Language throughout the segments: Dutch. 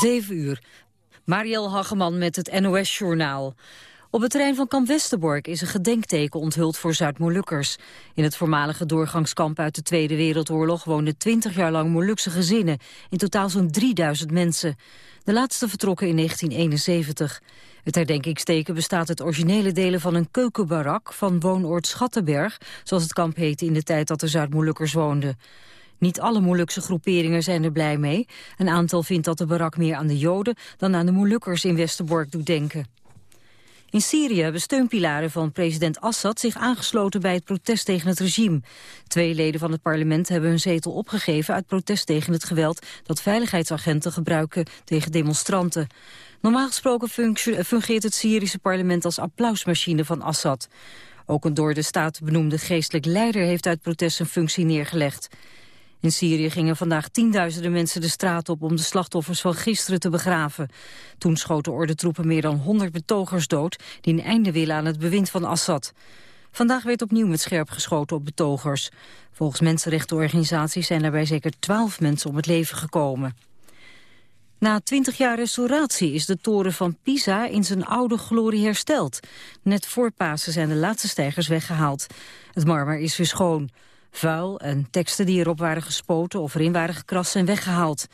7 uur. Marielle Hageman met het NOS-journaal. Op het terrein van kamp Westerbork is een gedenkteken onthuld voor Zuid-Molukkers. In het voormalige doorgangskamp uit de Tweede Wereldoorlog woonden 20 jaar lang Molukse gezinnen. In totaal zo'n 3000 mensen. De laatste vertrokken in 1971. Het herdenkingsteken bestaat uit originele delen van een keukenbarak van woonoord Schattenberg, zoals het kamp heette in de tijd dat de Zuid-Molukkers woonden. Niet alle Molukse groeperingen zijn er blij mee. Een aantal vindt dat de barak meer aan de Joden dan aan de Molukkers in Westerbork doet denken. In Syrië hebben steunpilaren van president Assad zich aangesloten bij het protest tegen het regime. Twee leden van het parlement hebben hun zetel opgegeven uit protest tegen het geweld dat veiligheidsagenten gebruiken tegen demonstranten. Normaal gesproken fungeert het Syrische parlement als applausmachine van Assad. Ook een door de staat benoemde geestelijk leider heeft uit protest zijn functie neergelegd. In Syrië gingen vandaag tienduizenden mensen de straat op om de slachtoffers van gisteren te begraven. Toen schoten ordentroepen meer dan 100 betogers dood die een einde willen aan het bewind van Assad. Vandaag werd opnieuw met scherp geschoten op betogers. Volgens mensenrechtenorganisaties zijn daarbij zeker twaalf mensen om het leven gekomen. Na twintig jaar restauratie is de toren van Pisa in zijn oude glorie hersteld. Net voor Pasen zijn de laatste stijgers weggehaald. Het marmer is weer schoon. Vuil en teksten die erop waren gespoten of erin waren gekrast zijn weggehaald.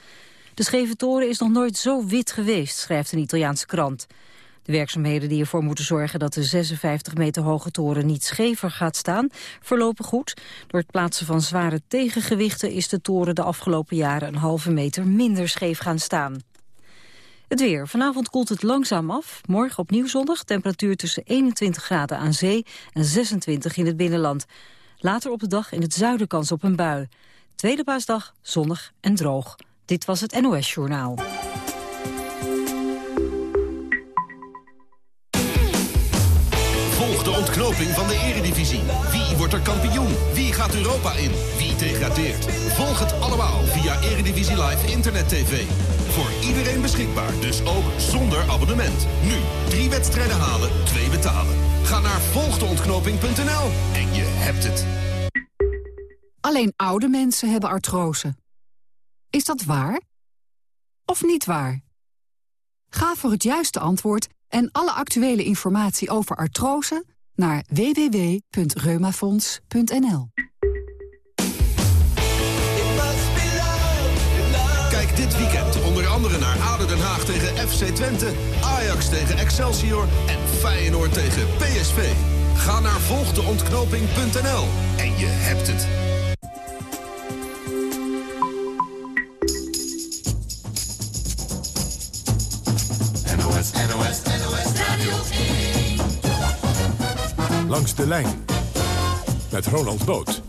De scheve toren is nog nooit zo wit geweest, schrijft een Italiaanse krant. De werkzaamheden die ervoor moeten zorgen dat de 56 meter hoge toren niet schever gaat staan, verlopen goed. Door het plaatsen van zware tegengewichten is de toren de afgelopen jaren een halve meter minder scheef gaan staan. Het weer. Vanavond koelt het langzaam af. Morgen opnieuw zondag. Temperatuur tussen 21 graden aan zee en 26 in het binnenland. Later op de dag in het zuiden kans op een bui. Tweede paasdag zonnig en droog. Dit was het NOS Journaal. Volg de ontknoping van de eredivisie. Wie wordt er kampioen? Wie gaat Europa in? Wie degradeert? Volg het allemaal via Eredivisie Live Internet TV. Voor iedereen beschikbaar, dus ook zonder abonnement. Nu, drie wedstrijden halen, twee betalen. Ga naar volgdeontknoping.nl en je hebt het. Alleen oude mensen hebben artrose. Is dat waar? Of niet waar? Ga voor het juiste antwoord en alle actuele informatie over artrose naar www.reumafonds.nl. Kijk dit weekend tegen FC Twente, Ajax tegen Excelsior en Feyenoord tegen PSV. Ga naar volgdeontknoping.nl en je hebt het. NOS, NOS, NOS Radio 1. Langs de lijn met Ronald Boot.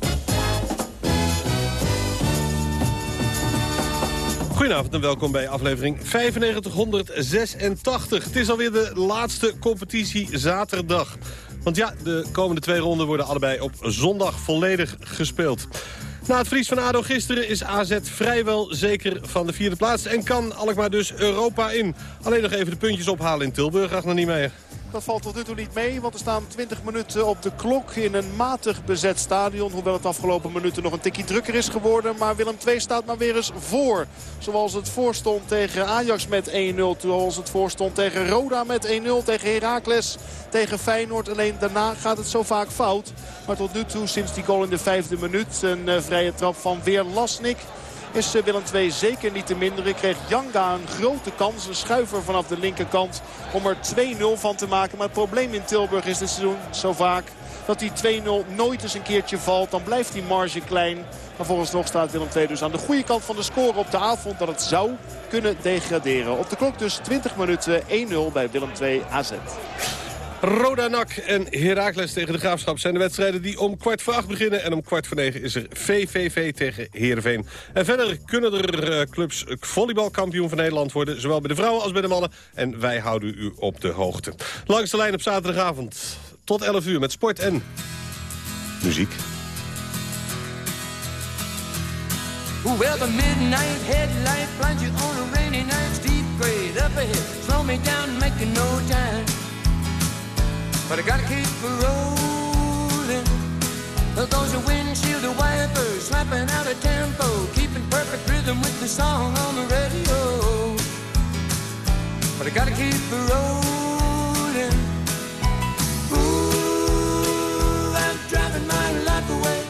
Goedenavond en welkom bij aflevering 9586. Het is alweer de laatste competitie zaterdag. Want ja, de komende twee ronden worden allebei op zondag volledig gespeeld. Na het verlies van ADO gisteren is AZ vrijwel zeker van de vierde plaats... en kan Alkmaar dus Europa in. Alleen nog even de puntjes ophalen in Tilburg, niet mee. Dat valt tot nu toe niet mee, want er staan 20 minuten op de klok in een matig bezet stadion. Hoewel het afgelopen minuten nog een tikje drukker is geworden. Maar Willem II staat maar weer eens voor. Zoals het voorstond tegen Ajax met 1-0. Zoals het voorstond tegen Roda met 1-0. Tegen Heracles, tegen Feyenoord. Alleen daarna gaat het zo vaak fout. Maar tot nu toe, sinds die goal in de vijfde minuut, een uh, vrije trap van weer Lasnik is eh, Willem II zeker niet te minderen. Kreeg Janga een grote kans, een schuiver vanaf de linkerkant om er 2-0 van te maken. Maar het probleem in Tilburg is dit seizoen zo vaak dat die 2-0 nooit eens een keertje valt. Dan blijft die marge klein. Maar volgens nog staat Willem II dus aan de goede kant van de score op de avond dat het zou kunnen degraderen. Op de klok dus 20 minuten 1-0 bij Willem II AZ. Roda Nak en Heracles tegen de Graafschap zijn de wedstrijden die om kwart voor acht beginnen. En om kwart voor negen is er VVV tegen Heerenveen. En verder kunnen er uh, clubs volleybalkampioen van Nederland worden. Zowel bij de vrouwen als bij de mannen. En wij houden u op de hoogte. Langs de lijn op zaterdagavond tot 11 uur met sport en muziek. Well, the midnight headlight blinds you on a rainy night. Steep grade up ahead, slow me down, making no time. But I gotta keep rolling. Those are windshield wipers slapping out a tempo, keeping perfect rhythm with the song on the radio. But I gotta keep rolling. Ooh, I'm driving my life away,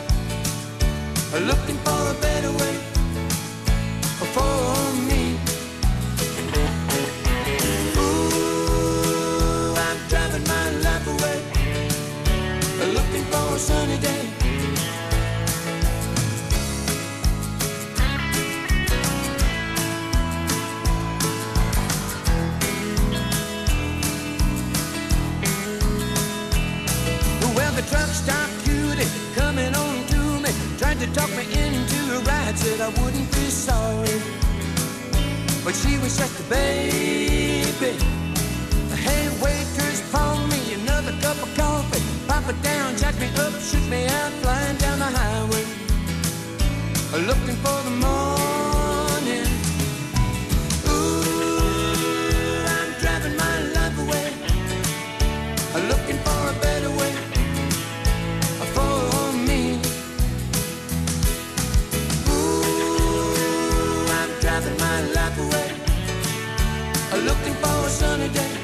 looking for sunny day. Well, the truck stop cutie coming on to me, tried to talk me into a ride, said I wouldn't be sorry. But she was just a baby. Hey, waitress, pour me another cup of coffee. Pop down, jack me up, shoot me out, flying down the highway. Looking for the morning. Ooh, I'm driving my life away. Looking for a better way for me. Ooh, I'm driving my life away, looking for a sunny day.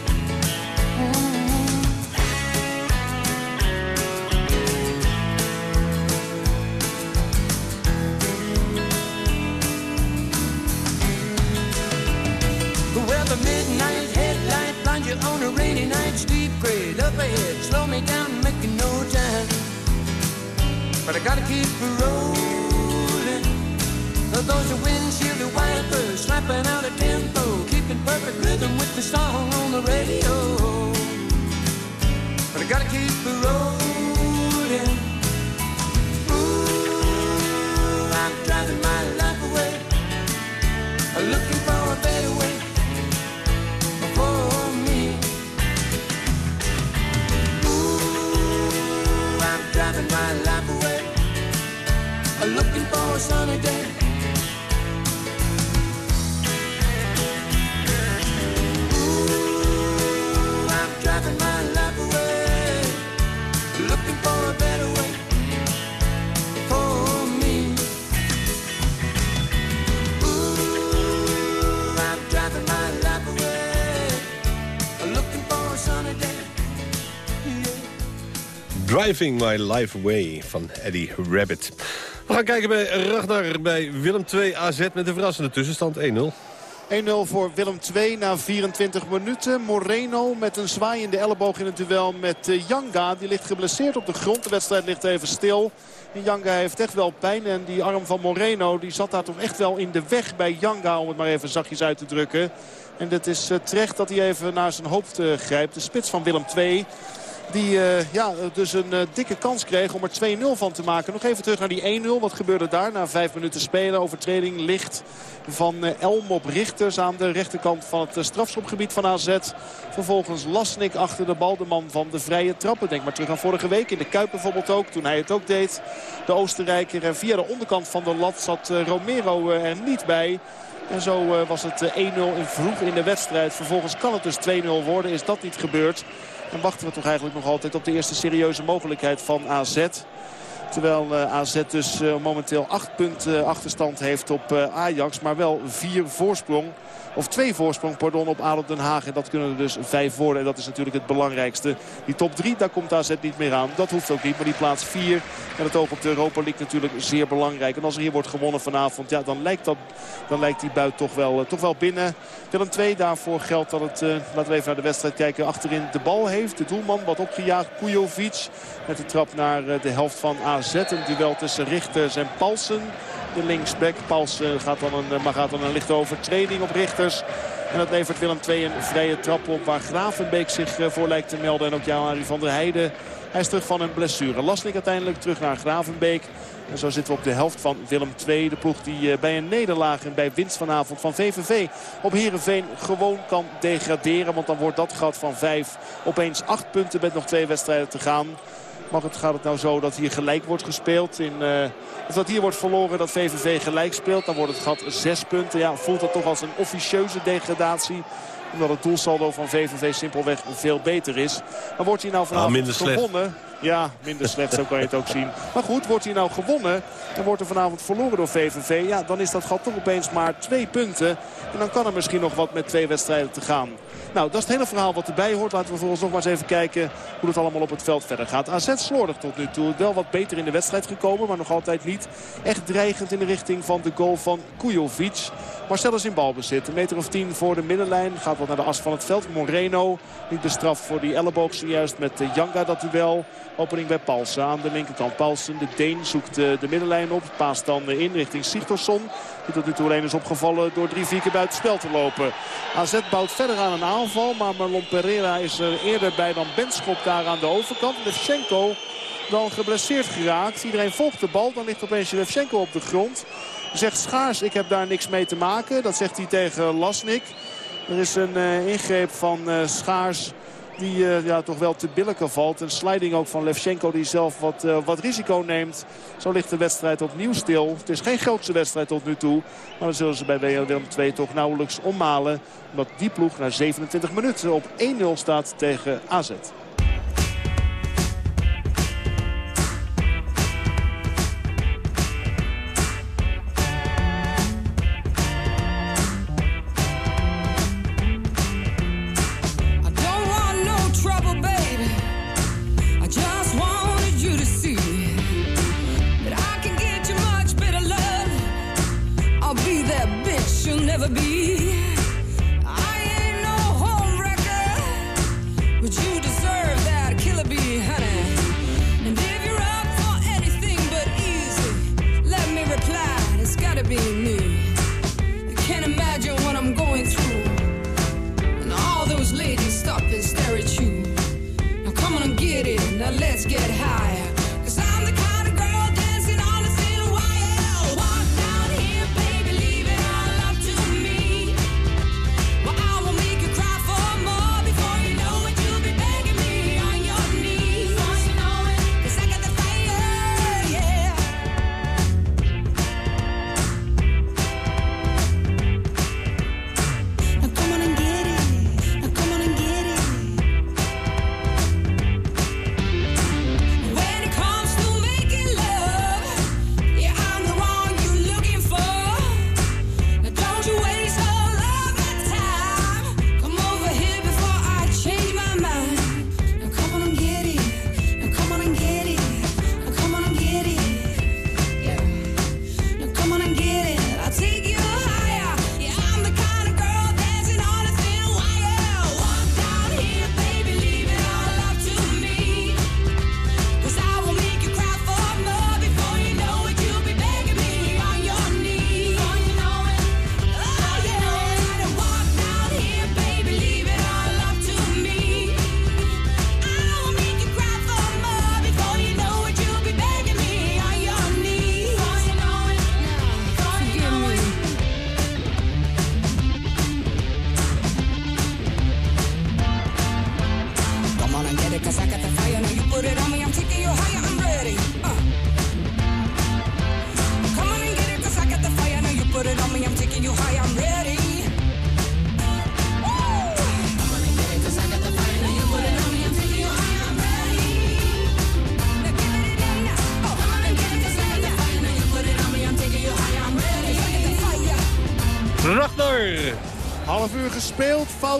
Headlight on a rainy night. Steep grade up ahead, slow me down, making no time. But I gotta keep rolling. Those are windshield wipers slapping out a tempo, keeping perfect rhythm with the song on the radio. But I gotta keep rolling. Driving my life away, looking for a better way for me. Ooh, I'm driving my life away, looking for a sunny day. Driving My Life Away van Eddie Rabbit. Gaan kijken bij Ragnar bij Willem 2 AZ met een verrassende tussenstand 1-0. 1-0 voor Willem II na 24 minuten. Moreno met een zwaaiende elleboog in het duel met Janga. Die ligt geblesseerd op de grond. De wedstrijd ligt even stil. En Janga heeft echt wel pijn. En die arm van Moreno die zat daar toch echt wel in de weg bij Janga. Om het maar even zachtjes uit te drukken. En het is uh, terecht dat hij even naar zijn hoofd uh, grijpt. De spits van Willem II. Die uh, ja, dus een uh, dikke kans kreeg om er 2-0 van te maken. Nog even terug naar die 1-0. Wat gebeurde daar na vijf minuten spelen? Overtreding licht van uh, Elm op Richters aan de rechterkant van het strafschopgebied van AZ. Vervolgens Lasnik achter de bal. De man van de vrije trappen. Denk maar terug aan vorige week. In de Kuip bijvoorbeeld ook. Toen hij het ook deed. De Oostenrijker. En via de onderkant van de lat zat Romero er niet bij. En zo was het 1-0 in vroeg in de wedstrijd. Vervolgens kan het dus 2-0 worden. Is dat niet gebeurd? En wachten we toch eigenlijk nog altijd op de eerste serieuze mogelijkheid van AZ. Terwijl uh, AZ dus uh, momenteel 8 punten achterstand heeft op uh, Ajax. Maar wel 4 voorsprong. Of twee voorsprong, pardon, op ADO Den Haag. En dat kunnen er dus vijf worden. En dat is natuurlijk het belangrijkste. Die top 3, daar komt AZ niet meer aan. Dat hoeft ook niet. Maar die plaats 4 en het oog op de Europa League natuurlijk zeer belangrijk. En als er hier wordt gewonnen vanavond, ja, dan lijkt, dat, dan lijkt die buit toch wel, uh, toch wel binnen. Willem 2 daarvoor geldt dat het, uh, laten we even naar de wedstrijd kijken, achterin de bal heeft. De doelman wat opgejaagd, Kujovic. Met de trap naar uh, de helft van AZ. Een duel tussen Richters en Paulsen de linksback. Pals uh, gaat, dan een, maar gaat lichte overtreding op Richters. En dat levert Willem II een vrije trap op waar Gravenbeek zich uh, voor lijkt te melden. En ook Jan-Harry van der Heijden. Hij is terug van een blessure. Lasnik uiteindelijk terug naar Gravenbeek. En zo zitten we op de helft van Willem II. De ploeg die bij een nederlaag en bij winst vanavond van VVV op Heerenveen gewoon kan degraderen. Want dan wordt dat gat van 5 opeens 8 punten met nog twee wedstrijden te gaan. Mag het, gaat het nou zo dat hier gelijk wordt gespeeld? In, uh, of dat hier wordt verloren dat VVV gelijk speelt? Dan wordt het gat 6 punten. Ja, voelt dat toch als een officieuze degradatie. Omdat het doelsaldo van VVV simpelweg veel beter is. Maar wordt hij nou vanavond Ah, slecht. gewonnen... Ja, minder slecht, zo kan je het ook zien. Maar goed, wordt hij nou gewonnen en wordt er vanavond verloren door VVV... ja, dan is dat gat toch opeens maar twee punten. En dan kan er misschien nog wat met twee wedstrijden te gaan. Nou, dat is het hele verhaal wat erbij hoort. Laten we volgens nog maar eens even kijken hoe het allemaal op het veld verder gaat. AZ slordig tot nu toe. Wel wat beter in de wedstrijd gekomen, maar nog altijd niet echt dreigend in de richting van de goal van Kujovic. Marcel is in balbezit. Een meter of tien voor de middenlijn. Gaat wat naar de as van het veld. Moreno niet bestraft voor die elleboog zojuist met Janga dat duel. Opening bij Paulsen aan de linkerkant. Paulsen, de Deen, zoekt eh, de middenlijn op. Paast dan eh, in richting Sigtorsson. Die tot nu toe alleen is opgevallen door drie, vier keer buiten spel te lopen. AZ bouwt verder aan een aanval. Maar Marlon Pereira is er eerder bij dan Benschop daar aan de overkant. Levchenko dan geblesseerd geraakt. Iedereen volgt de bal. Dan ligt opeens Levchenko op de grond. Zegt Schaars, ik heb daar niks mee te maken. Dat zegt hij tegen Lasnik. Er is een eh, ingreep van eh, Schaars die eh, ja, toch wel te billijken valt. Een sliding ook van Levchenko die zelf wat, eh, wat risico neemt. Zo ligt de wedstrijd opnieuw stil. Het is geen grootste wedstrijd tot nu toe. Maar dan zullen ze bij Willem II toch nauwelijks ommalen. Omdat die ploeg na 27 minuten op 1-0 staat tegen AZ.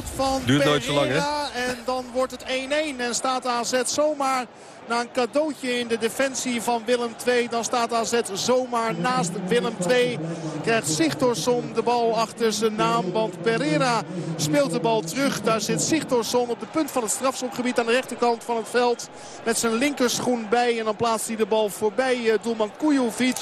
Fout van Duurt nooit zo lang, hè? Pereira. En dan wordt het 1-1 en staat AZ zomaar na een cadeautje in de defensie van Willem II. Dan staat AZ zomaar naast Willem II. Krijgt Sigtorsson de bal achter zijn naam. Want Pereira speelt de bal terug. Daar zit Sigtorsson op de punt van het strafschopgebied aan de rechterkant van het veld. Met zijn linkerschoen bij. En dan plaatst hij de bal voorbij eh, doelman Kujovic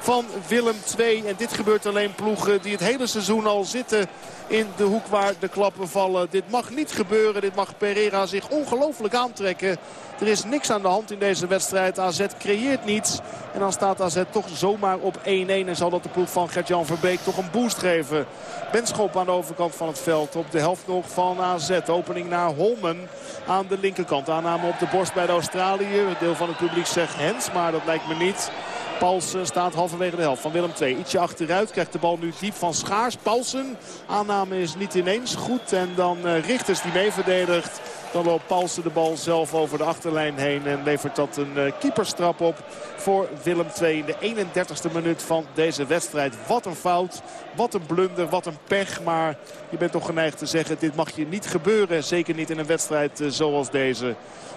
van Willem II. En dit gebeurt alleen ploegen die het hele seizoen al zitten in de hoek waar de klappen vallen. Dit mag niet gebeuren. Dit mag Pereira zich ongelooflijk aantrekken. Er is niks aan de hand in deze wedstrijd. AZ creëert niets. En dan staat AZ toch zomaar op 1-1. En zal dat de ploeg van Gert-Jan Verbeek toch een boost geven. Benschop aan de overkant van het veld. Op de helft nog van AZ. Opening naar Holmen aan de linkerkant. Aanname op de borst bij de Australië. Een deel van het publiek zegt Hens, maar dat lijkt me niet. Paulsen staat halverwege de helft van Willem II. Ietsje achteruit, krijgt de bal nu diep van Schaars. Paulsen, aanname is niet ineens goed. En dan uh, Richters die mee verdedigt. Dan loopt Paulsen de bal zelf over de achterlijn heen. En levert dat een uh, keeperstrap op voor Willem II in de 31ste minuut van deze wedstrijd. Wat een fout, wat een blunder, wat een pech. Maar je bent toch geneigd te zeggen, dit mag je niet gebeuren. Zeker niet in een wedstrijd uh, zoals deze.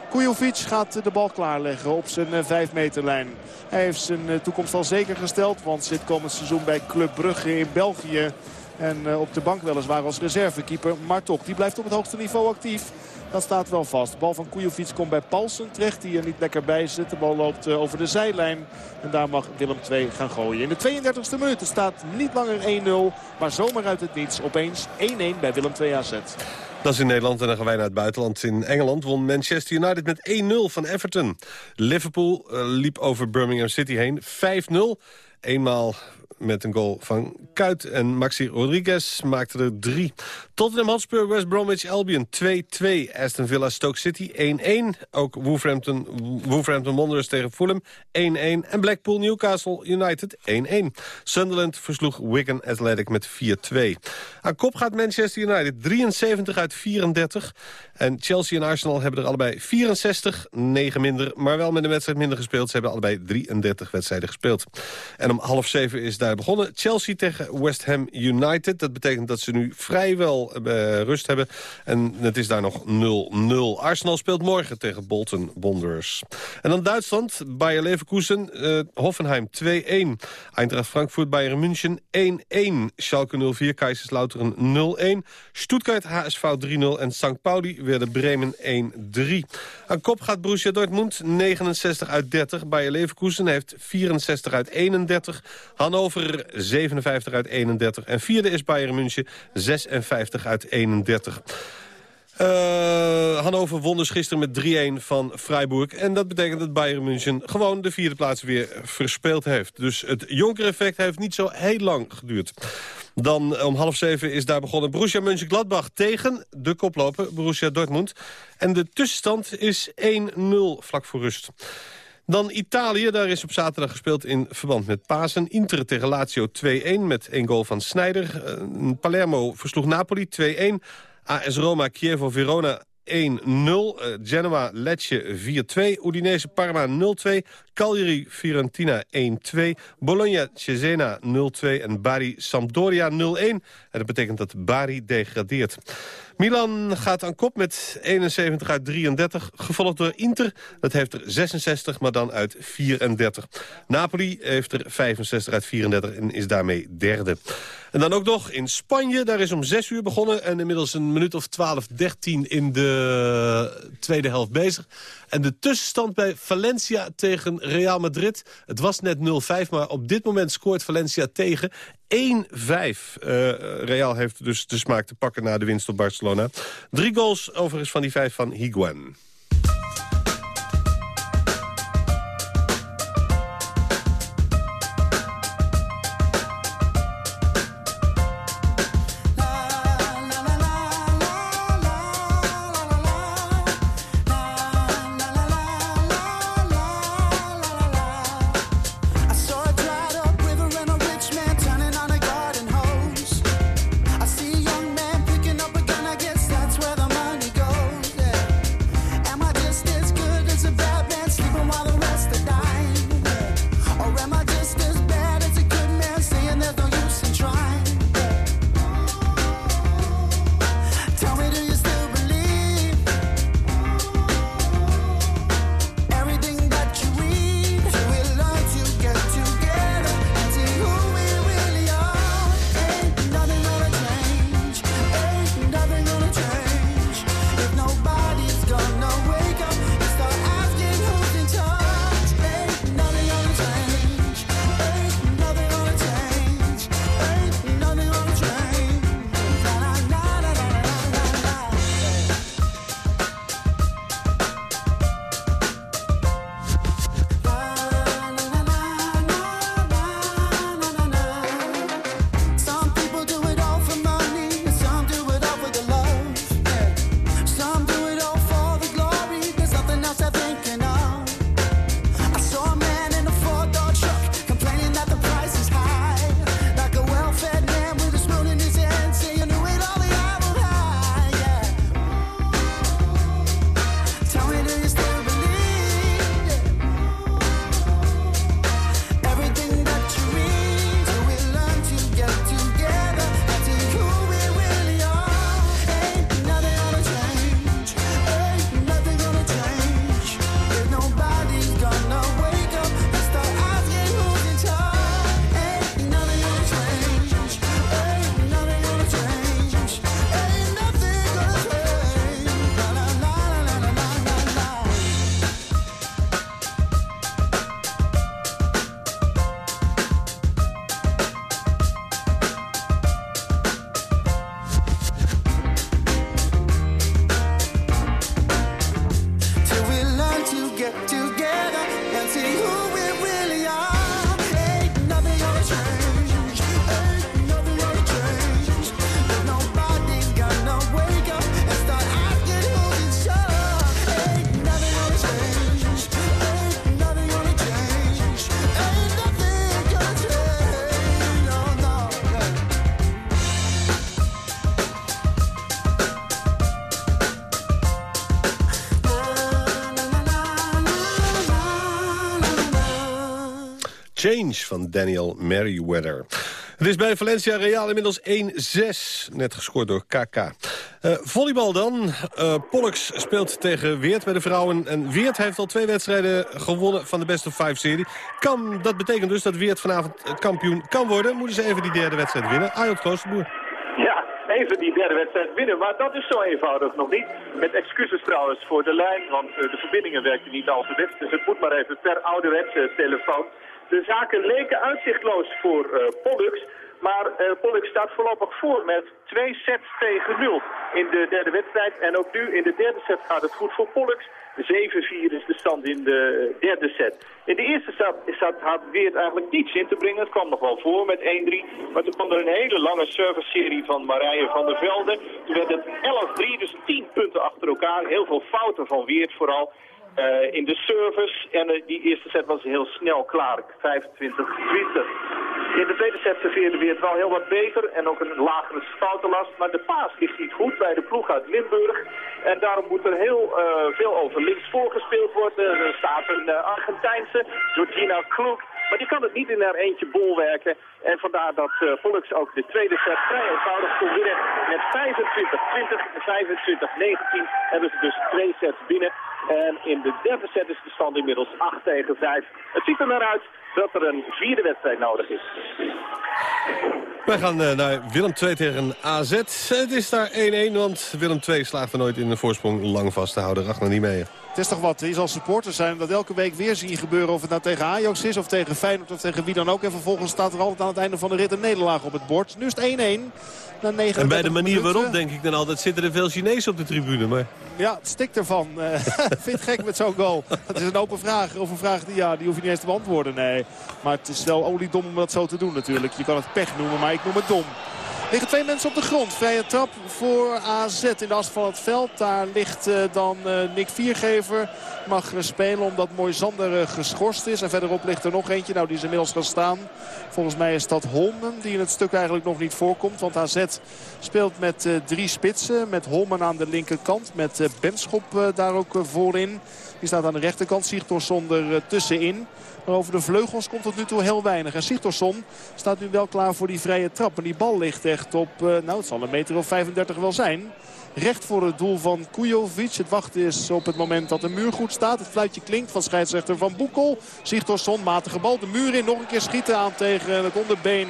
Kujovic gaat de bal klaarleggen op zijn 5 meterlijn. Hij heeft zijn toekomst al zeker gesteld. Want zit komend seizoen bij Club Brugge in België. En op de bank weliswaar als reservekeeper. Maar toch, die blijft op het hoogste niveau actief. Dat staat wel vast. De bal van Kujovic komt bij Paulsen terecht. Die er niet lekker bij zit. De bal loopt over de zijlijn. En daar mag Willem II gaan gooien. In de 32e minuut. Staat niet langer 1-0. Maar zomaar uit het niets. Opeens 1-1 bij Willem II AZ. Dat is in Nederland en dan gaan wij naar het buitenland. In Engeland won Manchester United met 1-0 van Everton. Liverpool uh, liep over Birmingham City heen. 5-0. Eenmaal met een goal van Kuit. En Maxi Rodriguez maakte er drie. Tottenham Hotspur, West Bromwich Albion 2-2. Aston Villa Stoke City 1-1. Ook Wolverhampton, Wolverhampton Wanderers tegen Fulham 1-1. En Blackpool Newcastle United 1-1. Sunderland versloeg Wigan Athletic met 4-2. Aan kop gaat Manchester United 73 uit 34. En Chelsea en Arsenal hebben er allebei 64, 9 minder. Maar wel met een wedstrijd minder gespeeld. Ze hebben allebei 33 wedstrijden gespeeld. En om half zeven is daar begonnen. Chelsea tegen West Ham United. Dat betekent dat ze nu vrijwel uh, rust hebben. En het is daar nog 0-0. Arsenal speelt morgen tegen Bolton Wanderers. En dan Duitsland, Bayer Leverkusen, uh, Hoffenheim 2-1. Eintracht Frankfurt, Bayern München 1-1. Schalke 04, Kaiserslautern 0-1. Stuttgart HSV 3-0 en St. Pauli werden Bremen 1-3. Aan kop gaat Borussia Dortmund 69 uit 30. Bayer Leverkusen heeft 64 uit 31. Hannover 57 uit 31. En vierde is Bayern München 56 uit 31. Uh, Hannover won dus gisteren met 3-1 van Freiburg. En dat betekent dat Bayern München gewoon de vierde plaats weer verspeeld heeft. Dus het Jonker-effect heeft niet zo heel lang geduurd. Dan om half zeven is daar begonnen Borussia Mönchengladbach tegen de koploper Borussia Dortmund. En de tussenstand is 1-0 vlak voor rust. Dan Italië, daar is op zaterdag gespeeld in verband met Pasen. Inter tegen Lazio 2-1 met één goal van Sneijder. Uh, Palermo versloeg Napoli 2-1. AS Roma, Chievo, Verona 1-0. Uh, Genoa, Lecce 4-2. Udinese, Parma 0-2. Cagliari, Fiorentina 1-2. Bologna, Cesena 0-2. En Bari, Sampdoria 0-1. En dat betekent dat Bari degradeert. Milan gaat aan kop met 71 uit 33, gevolgd door Inter. Dat heeft er 66, maar dan uit 34. Napoli heeft er 65 uit 34 en is daarmee derde. En dan ook nog in Spanje, daar is om 6 uur begonnen... en inmiddels een minuut of 12, 13 in de tweede helft bezig. En de tussenstand bij Valencia tegen Real Madrid... het was net 0-5, maar op dit moment scoort Valencia tegen 1-5. Uh, Real heeft dus de smaak te pakken na de winst op Barcelona. Drie goals overigens van die vijf van Higuain. Van Daniel Merriweather. Het is bij Valencia Real inmiddels 1-6, net gescoord door KK. Uh, volleybal dan. Uh, Pollux speelt tegen Weert bij de vrouwen. En Weert heeft al twee wedstrijden gewonnen van de best of five serie. Kan, dat betekent dus dat Weert vanavond kampioen kan worden. Moeten ze even die derde wedstrijd winnen. Ayot. Ja, even die derde wedstrijd winnen. Maar dat is zo eenvoudig nog niet. Met excuses trouwens voor de lijn, want uh, de verbindingen werken niet al te best. Dus het moet maar even per ouderwetse telefoon. De zaken leken uitzichtloos voor uh, Pollux. Maar uh, Pollux staat voorlopig voor met twee sets tegen nul in de derde wedstrijd. En ook nu in de derde set gaat het goed voor Pollux. 7-4 is de stand in de derde set. In de eerste set, set had Weert eigenlijk niets in te brengen. Het kwam nog wel voor met 1-3. Maar toen kwam er een hele lange service-serie van Marije van der Velde. Toen werd het 11-3, dus 10 punten achter elkaar. Heel veel fouten van Weert vooral. Uh, in de service. En uh, die eerste set was heel snel klaar. 25-20. In de tweede set serveerde weer het wel heel wat beter. En ook een lagere foutenlast. Maar de paas ligt niet goed bij de ploeg uit Limburg. En daarom moet er heel uh, veel over links voorgespeeld worden. Er staat een Argentijnse, Georgina Kloek. Maar die kan het niet in haar eentje bolwerken. En vandaar dat uh, Pollux ook de tweede set vrij eenvoudig kon winnen. Met 25-20, 25-19 hebben ze dus twee sets binnen. En in de derde set is de stand inmiddels 8 tegen 5. Het ziet er naar uit dat er een vierde wedstrijd nodig is. Wij gaan uh, naar Willem 2 tegen AZ. Het is daar 1-1, want Willem 2 slaagt er nooit in de voorsprong lang vast te houden. Ragnar niet mee. Het is toch wat, je zal supporter zijn dat elke week weer zien gebeuren. Of het nou tegen Ajax is of tegen Feyenoord of tegen wie dan ook. En vervolgens staat er altijd aan het einde van de rit een nederlaag op het bord. Nu is het 1-1. En bij de manier waarop denk ik dan altijd zitten er veel Chinezen op de tribune. Maar... Ja, het stikt ervan. Uh, vind het gek met zo'n goal. Het is een open vraag. Of een vraag die, ja, die hoef je niet eens te beantwoorden. Nee. Maar het is wel oliedom om dat zo te doen natuurlijk. Je kan het pech noemen, maar ik noem het dom liggen twee mensen op de grond. Vrije trap voor AZ in de as van het veld. Daar ligt uh, dan uh, Nick Viergever. Mag spelen omdat Moisander geschorst is. En verderop ligt er nog eentje. Nou, die is inmiddels gaan staan. Volgens mij is dat Holmen die in het stuk eigenlijk nog niet voorkomt. Want AZ speelt met drie spitsen. Met Holmen aan de linkerkant. Met Benschop daar ook voorin. Die staat aan de rechterkant. Sigtorsson er tussenin. Maar over de vleugels komt tot nu toe heel weinig. En Sigtorsson staat nu wel klaar voor die vrije trap. En die bal ligt echt op, uh, nou het zal een meter of 35 wel zijn. Recht voor het doel van Kujovic. Het wachten is op het moment dat de muur goed staat. Het fluitje klinkt van scheidsrechter Van Boekel. Sigtorsson, matige bal. De muur in. Nog een keer schieten aan tegen het onderbeen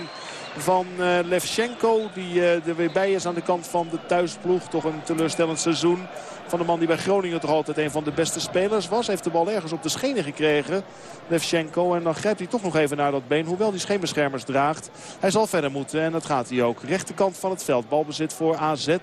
van uh, Levchenko. Die uh, er weer bij is aan de kant van de thuisploeg. Toch een teleurstellend seizoen van de man die bij Groningen toch altijd een van de beste spelers was. Heeft de bal ergens op de schenen gekregen. Levchenko. En dan grijpt hij toch nog even naar dat been. Hoewel die scheenbeschermers draagt. Hij zal verder moeten. En dat gaat hij ook. Rechterkant van het veld. Balbezit voor AZ.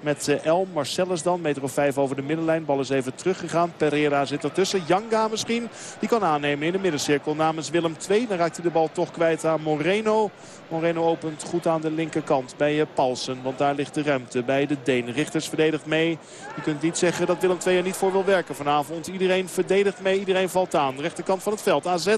Met uh, Elm. Marcellus dan. Meter of vijf over de middenlijn. Bal is even teruggegaan. Pereira zit ertussen. Janga misschien. Die kan aannemen in de middencirkel namens Willem II. Dan raakt hij de bal toch kwijt aan Moreno. Moreno opent goed aan de linkerkant bij uh, Paulsen. Want daar ligt de ruimte bij de Deen. Richters verdedigt mee. Je kunt zeggen dat Willem II er niet voor wil werken vanavond. Iedereen verdedigt mee. Iedereen valt aan. De rechterkant van het veld. AZ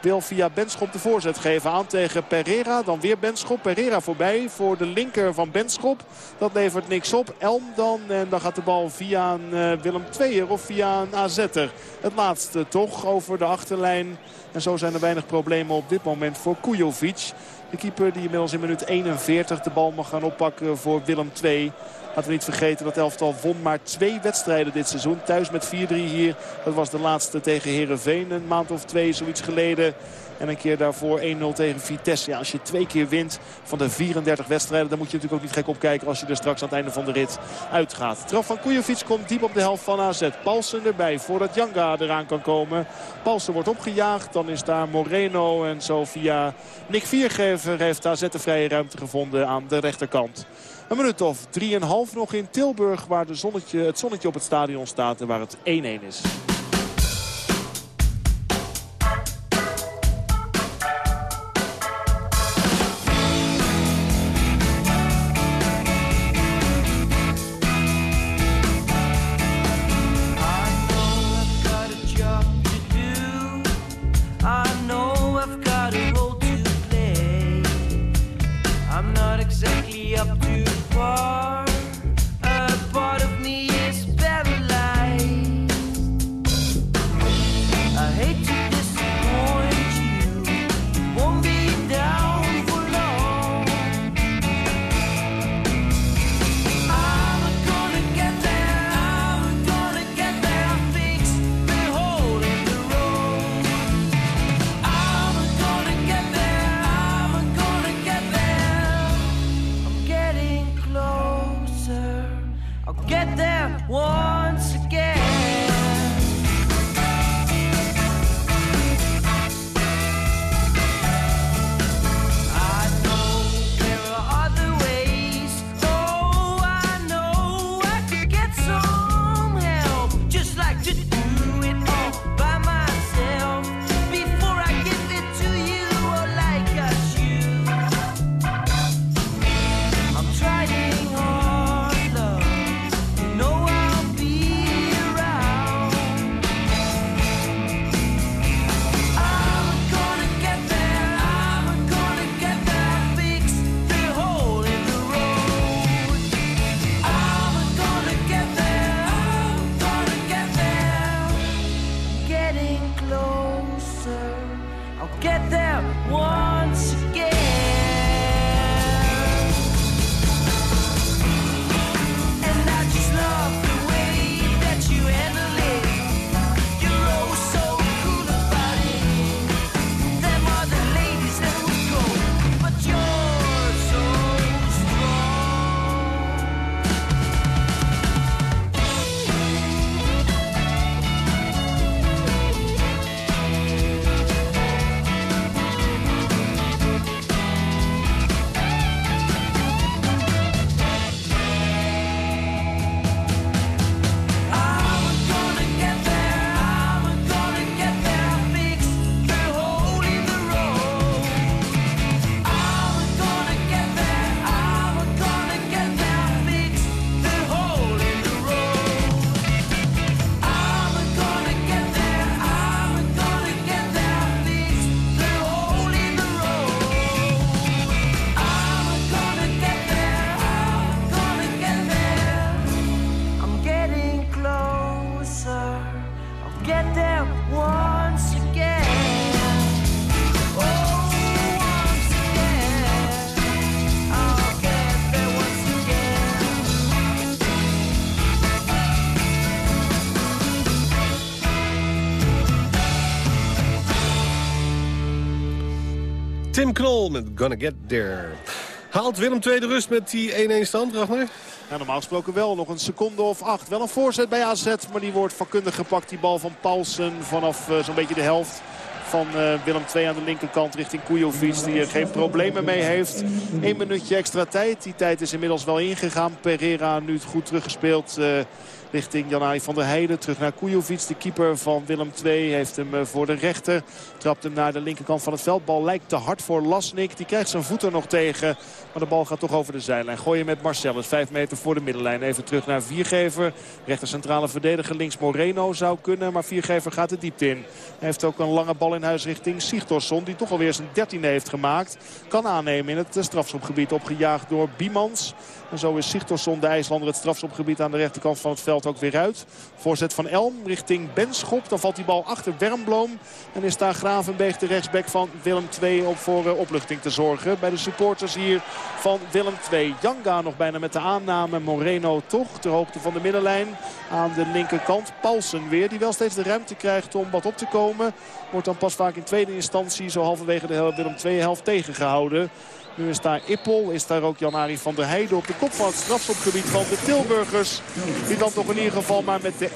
wil via Benschop de voorzet geven aan tegen Pereira. Dan weer Benschop. Pereira voorbij voor de linker van Benschop. Dat levert niks op. Elm dan. En dan gaat de bal via een uh, Willem II'er of via een AZ'er. Het laatste toch over de achterlijn. En zo zijn er weinig problemen op dit moment voor Kujovic. De keeper die inmiddels in minuut 41 de bal mag gaan oppakken voor Willem II. Laten we niet vergeten dat elftal won maar twee wedstrijden dit seizoen. Thuis met 4-3 hier. Dat was de laatste tegen Herenveen een maand of twee zoiets geleden. En een keer daarvoor 1-0 tegen Vitesse. Ja, als je twee keer wint van de 34 wedstrijden... dan moet je natuurlijk ook niet gek opkijken als je er straks aan het einde van de rit uitgaat. Traf van Kujovic komt diep op de helft van AZ. Paulsen erbij voordat Janga eraan kan komen. Paulsen wordt opgejaagd. Dan is daar Moreno en zo via Nick Viergever heeft AZ de vrije ruimte gevonden aan de rechterkant. Een minuut of 3,5 nog in Tilburg waar de zonnetje, het zonnetje op het stadion staat en waar het 1-1 is. Met Gonna Get There. Haalt Willem II de rust met die 1-1 stand, Ragnar? Ja, normaal gesproken wel. Nog een seconde of acht. Wel een voorzet bij AZ. Maar die wordt vakkundig gepakt. Die bal van Paulsen vanaf uh, zo'n beetje de helft van uh, Willem II aan de linkerkant richting Kujovic. Die er geen problemen mee heeft. Eén minuutje extra tijd. Die tijd is inmiddels wel ingegaan. Pereira nu goed teruggespeeld. Uh, richting Janai van der Heijden. Terug naar Kujovic, de keeper van Willem II. Heeft hem eh, voor de rechter. Trapt hem naar de linkerkant van het veld. Bal lijkt te hard voor Lasnik. Die krijgt zijn voeten nog tegen. Maar de bal gaat toch over de zijlijn. Gooien met Marcellus. Vijf meter voor de middenlijn. Even terug naar Viergever. Rechter centrale verdediger links Moreno zou kunnen. Maar Viergever gaat de diepte in. Hij heeft ook een lange bal in huis richting Sigtorsson. Die toch alweer zijn dertiende heeft gemaakt. Kan aannemen in het strafschopgebied. Opgejaagd door Biemans. En zo is Sigtorsson de IJslander het strafschopgebied aan de rechterkant van het veld ook weer uit. Voorzet van Elm richting Benschop. Dan valt die bal achter Wermbloom. En is daar Gravenbeek de rechtsback van Willem II op voor uh, opluchting te zorgen. Bij de supporters hier van Willem II. Janga nog bijna met de aanname. Moreno toch ter hoogte van de middenlijn. Aan de linkerkant Paulsen weer. Die wel steeds de ruimte krijgt om wat op te komen. Wordt dan pas vaak in tweede instantie zo halverwege de Willem II helft tegengehouden. Nu is daar Ippel, is daar ook Jan-Ari van der Heijden op de kop van het strafschopgebied van de Tilburgers. Die dan toch in ieder geval maar met de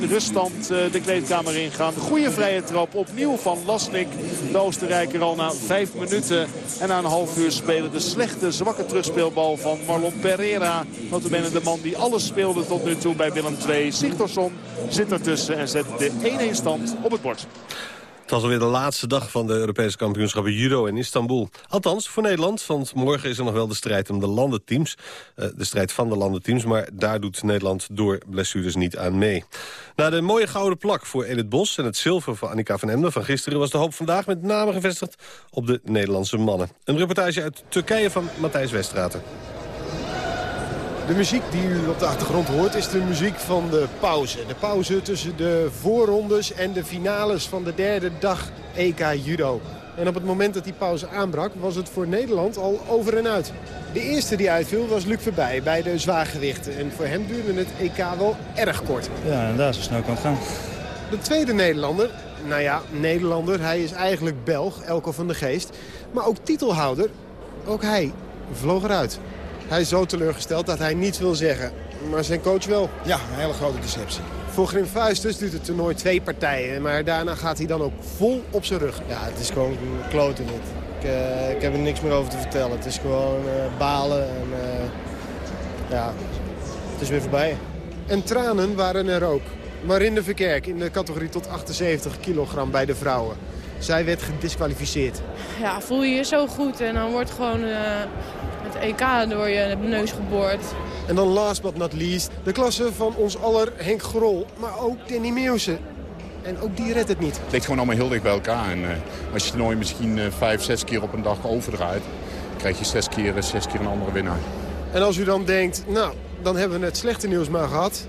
1-1 ruststand eh, de kleedkamer ingaan. Goede vrije trap opnieuw van Lasnik. De Oostenrijker al na vijf minuten. En na een half uur spelen de slechte, zwakke terugspeelbal van Marlon Pereira. Notabene de man die alles speelde tot nu toe bij Willem II. Sigtorsson zit ertussen en zet de 1-1 stand op het bord. Het was alweer de laatste dag van de Europese kampioenschappen judo in Istanbul. Althans, voor Nederland, want morgen is er nog wel de strijd om de landenteams. Uh, de strijd van de landenteams, maar daar doet Nederland door blessures niet aan mee. Na de mooie gouden plak voor Edith Bos en het zilver van Annika van Emden van gisteren... was de hoop vandaag met name gevestigd op de Nederlandse mannen. Een reportage uit Turkije van Matthijs Westraten. De muziek die u op de achtergrond hoort is de muziek van de pauze. De pauze tussen de voorrondes en de finales van de derde dag EK Judo. En op het moment dat die pauze aanbrak was het voor Nederland al over en uit. De eerste die uitviel was Luc Verbij bij de zwaargewichten. En voor hem duurde het EK wel erg kort. Ja, en daar zo snel kan het gaan. De tweede Nederlander, nou ja, Nederlander, hij is eigenlijk Belg, Elko van de Geest. Maar ook titelhouder, ook hij vloog eruit. Hij is zo teleurgesteld dat hij niets wil zeggen. Maar zijn coach wel. Ja, een hele grote deceptie. Voor Grim Fuisters duurt het toernooi twee partijen. Maar daarna gaat hij dan ook vol op zijn rug. Ja, het is gewoon kloten dit. Ik, uh, ik heb er niks meer over te vertellen. Het is gewoon uh, balen en uh, ja, het is weer voorbij. En tranen waren er ook. Marinde Verkerk in de categorie tot 78 kilogram bij de vrouwen. Zij werd gedisqualificeerd. Ja, voel je je zo goed en dan wordt gewoon het EK door je neus geboord. En dan last but not least de klasse van ons aller Henk Grol, maar ook Danny Meeuwse. En ook die redt het niet. Het ligt gewoon allemaal heel dicht bij elkaar. En uh, als je het toernooi misschien uh, vijf, zes keer op een dag overdraait... krijg je zes keer, uh, zes keer een andere winnaar. En als u dan denkt, nou, dan hebben we het slechte nieuws maar gehad.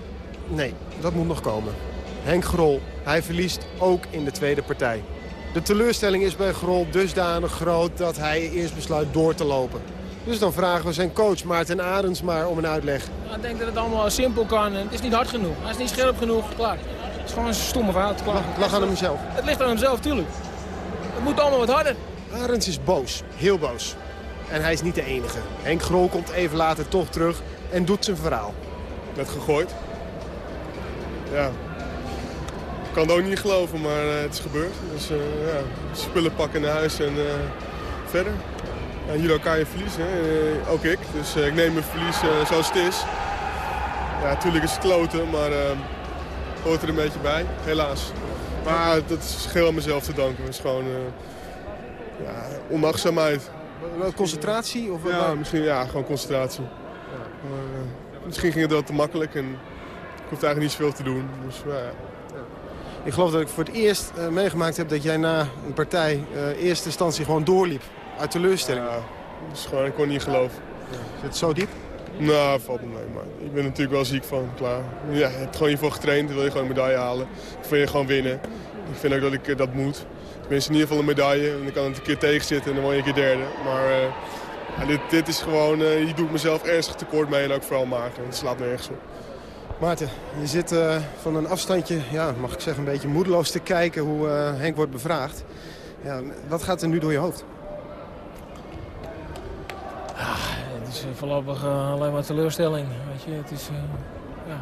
Nee, dat moet nog komen. Henk Grol, hij verliest ook in de tweede partij. De teleurstelling is bij Grol dusdanig groot dat hij eerst besluit door te lopen. Dus dan vragen we zijn coach Maarten Arends maar om een uitleg. ik denk dat het allemaal simpel kan. Het is niet hard genoeg. Hij is niet scherp genoeg. Klaar. Het is gewoon een stomme fout. Klaar. Het lag aan hemzelf. Het ligt aan hemzelf, tuurlijk. Het moet allemaal wat harder. Arends is boos. Heel boos. En hij is niet de enige. Henk Grol komt even later toch terug en doet zijn verhaal. Met gegooid. Ja. Ik kan het ook niet geloven, maar uh, het is gebeurd. Dus uh, ja, spullen pakken naar huis en uh, verder. Ja, judo kan je verliezen, hè? ook ik. Dus ik neem mijn verlies uh, zoals het is. Ja, natuurlijk is het kloten, maar uh, hoort er een beetje bij, helaas. Maar dat is geheel aan mezelf te danken. Het is gewoon ja, onachtzaamheid. Concentratie? Of ja, misschien ja, gewoon concentratie. Ja. Maar, misschien ging het wel te makkelijk en ik hoefde eigenlijk niet zoveel te doen. Dus, ja. Ik geloof dat ik voor het eerst meegemaakt heb dat jij na een partij eerste instantie gewoon doorliep. Uit teleurstelling? Ja, dus gewoon, ik kon niet geloven. Ja. Zit het zo diep? Nou, valt me mee. Maar ik ben natuurlijk wel ziek van, klaar. Ja, je hebt gewoon hiervoor getraind, wil je gewoon een medaille halen. Ik wil je gewoon winnen. Ik vind ook dat ik dat moet. Tenminste, in ieder geval een medaille. En dan kan het een keer tegen zitten en dan word je een keer derde. Maar uh, ja, dit, dit is gewoon, uh, hier doe ik mezelf ernstig tekort mee en ook vooral maken. Het slaat nergens op. Maarten, je zit uh, van een afstandje, ja, mag ik zeggen, een beetje moedeloos te kijken hoe Henk wordt bevraagd. Ja, wat gaat er nu door je hoofd? Is voorlopig eh, alleen maar teleurstelling. Weet je, het is, eh, ja.